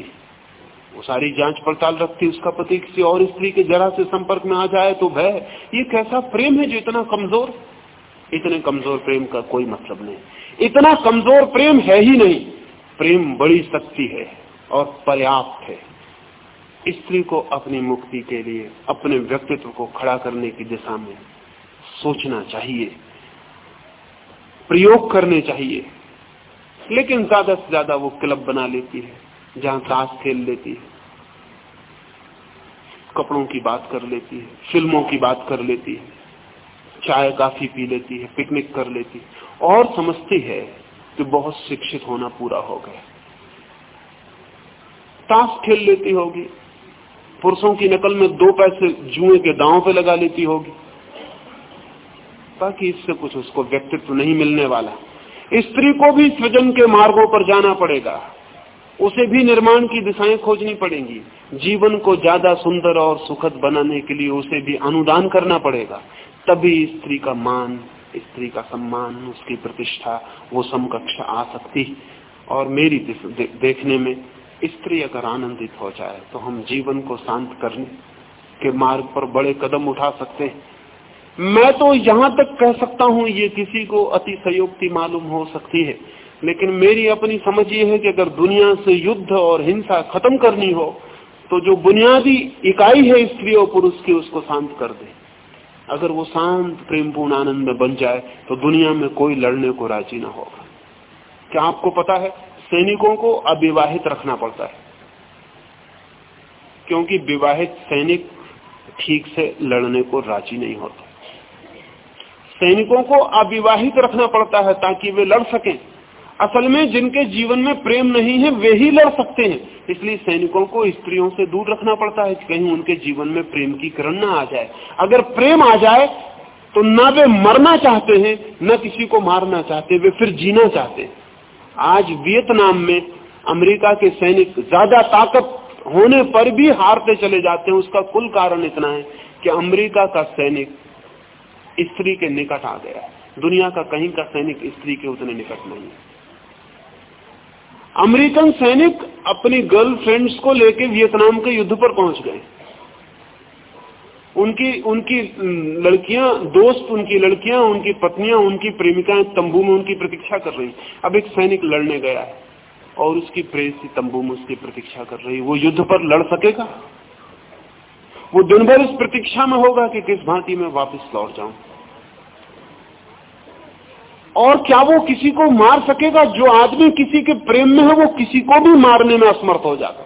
वो सारी जाँच पड़ताल रखती उसका पति किसी और स्त्री के जरा से संपर्क में आ जाए तो भय। ये कैसा प्रेम है जो इतना कमज़ोर? इतने कमज़ोर प्रेम का कोई मतलब नहीं। इतना कमज़ोर प्रेम है ही नहीं। प्रेम बड़ी शक्ति है और पर्याप्त है। स्त्री को अपनी मुक्ति के लिए, अपने व्यक्तित्व को खड़ा करने की दिशा में सोचना चाहिए। प्रयोग करने चाहिए। लेकिन ज़्यादा से ज़्यादा वो क्लब बना लेती है, जहाँ ताश खेल लेती है। कपड़ों की बात कर लेती है, फ़िल्मों की बात कर लेती है, चाय, काफ़ी पी लेती है, पिकनिक कर लेती है। और समझती है कि बहुत शिक्षित होना पूरा हो गया। ताश खेल लेती होगी, पुरुषों की नकल में दो पैसे जुए के दांव पे लगा लेती होगी, ताकि इससे कुछ उसको व्यक्तित्व नहीं मिलने वाला। स्त्री को भी सृजन के मार्गों पर जाना पड़ेगा। उसे भी निर्माण की दिशाएँ खोजनी पड़ेंगी। जीवन को ज़्यादा सुंदर और सुखद बनाने के लिए उसे भी अनुदान करना पड़ेगा। तभी स्त्री का मान स्त्री का सम्मान उसकी प्रतिष्ठा वो समकक्ष आ सकती। और मेरी दे, देखने में स्त्री अगर आनंदित हो जाए तो हम जीवन को शांत करने के मार्ग पर बड़े कदम उठा सकते हैं। मैं तो यहाँ तक कह सकता हूँ, ये किसी को अति संयुक्ति मालूम हो सकती है। लेकिन मेरी अपनी समझ ये है कि अगर दुनिया से युद्ध और हिंसा खत्म करनी हो तो जो बुनियादी इकाई है स्त्री और पुरुष की, उसको शांत कर दे। अगर वो शांत, प्रेमपूर्ण, आनंद में बन जाए तो दुनिया में कोई लड़ने को राज़ी ना होगा। क्या आपको पता है, सैनिकों को अविवाहित रखना पड़ता है? क्योंकि विवाहित सैनिक ठीक से लड़ने को राज़ी नहीं होते। सैनिकों को अविवाहित रखना पड़ता है ताकि वे लड़ सकें। असल में जिनके जीवन में प्रेम नहीं है, वे ही लड़ सकते हैं। इसलिए सैनिकों को स्त्रियों से दूर रखना पड़ता है कहीं उनके जीवन में प्रेम की किरण ना आ जाए। अगर प्रेम आ जाए तो न वे मरना चाहते हैं, न किसी को मारना चाहते, वे फिर जीना चाहते आज वियतनाम में अमेरिका के सैनिक ज़्यादा ताकत होने पर भी हारते चले जाते हैं। उसका कुल कारण इतना है कि अमेरिका का सैनिक स्त्री के निकट आ गया दुनिया का कहीं का सैनिक स्त्री के उतने निकट नहीं अमेरिकन सैनिक अपनी गर्लफ्रेंड्स को लेकर वियतनाम के युद्ध पर पहुँच गए। उनकी उनकी लड़कियाँ, दोस्त उनकी लड़कियाँ, उनकी पत्नियाँ, उनकी प्रेमिकाएँ तंबू में उनकी प्रतीक्षा कर रही। अब एक सैनिक लड़ने गया है और उसकी प्रेसी तंबू में उसकी प्रतीक्षा कर रही। वो युद्ध पर लड़ सकेगा? वो दिन भर इस प्रतीक्षा में होगा कि किस भांति में वापस लौट जाऊँ। और क्या वो किसी को मार सकेगा? जो आदमी किसी के प्रेम में है, वो किसी को भी मारने में असमर्थ हो जाता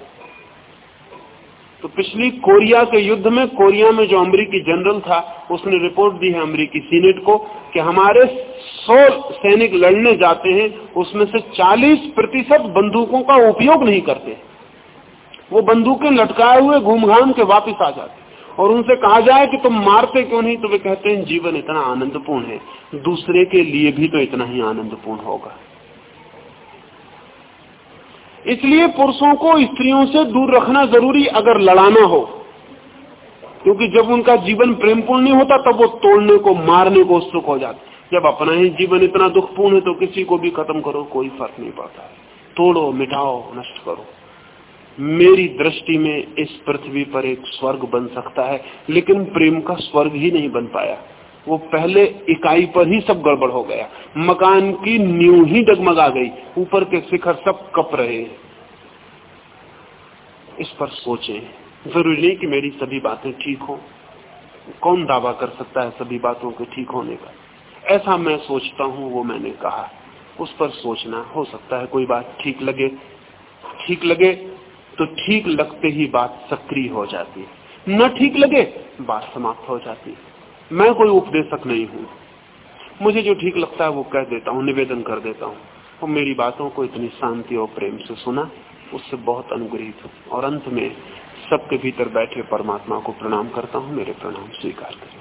तो पिछली कोरिया के युद्ध में, कोरिया में जो अमरीकी जनरल था, उसने रिपोर्ट दी है अमरीकी सीनेट को कि हमारे सौ सैनिक लड़ने जाते हैं, उसमें से 40 प्रतिशत बंदूकों का उपयोग नहीं करते। वो बंदूकें लटकाए हुए घूम घाम के वापिस आ जाते और उनसे कहा जाए कि तुम मारते क्यों नहीं? तो वे कहते हैं, जीवन इतना आनंदपूर्ण है, दूसरे के लिए भी तो इतना ही आनंदपूर्ण होगा। इसलिए पुरुषों को स्त्रियों से दूर रखना ज़रूरी, अगर लड़ाना हो। क्योंकि जब उनका जीवन प्रेमपूर्ण नहीं होता, तब वो तोड़ने को, मारने को उत्सुक हो जाते जब अपना ही जीवन इतना दुखपूर्ण है तो किसी को भी खत्म करो, कोई फ़र्क नहीं पड़ता। तोड़ो, मिटाओ, नष्ट करो। मेरी दृष्टि में इस पृथ्वी पर एक स्वर्ग बन सकता है, लेकिन प्रेम का स्वर्ग ही नहीं बन पाया। वो पहले इकाई पर ही सब गड़बड़ हो गया। मकान की नींव ही डगमगा गई। ऊपर के शिखर सब कप रहे इस पर सोचें। ज़रूरी नहीं कि मेरी सभी बातें ठीक हो। कौन दावा कर सकता है सभी बातों के ठीक होने का? ऐसा मैं सोचता हूँ, वो मैंने कहा। उस पर सोचना हो सकता है, कोई बात ठीक लगे। ठीक लगे तो ठीक लगते ही बात सक्रिय हो जाती है। न ठीक लगे, बात समाप्त हो जाती है। मैं कोई उपदेशक नहीं हूँ। मुझे जो ठीक लगता है वो कह देता हूँ, निवेदन कर देता हूँ। और मेरी बातों को इतनी शांति और प्रेम से सुना, उससे बहुत अनुग्रहित हूँ। और अंत में सबके भीतर बैठे परमात्मा को प्रणाम करता हूँ, मेरे प्रणाम स्वीकार करें।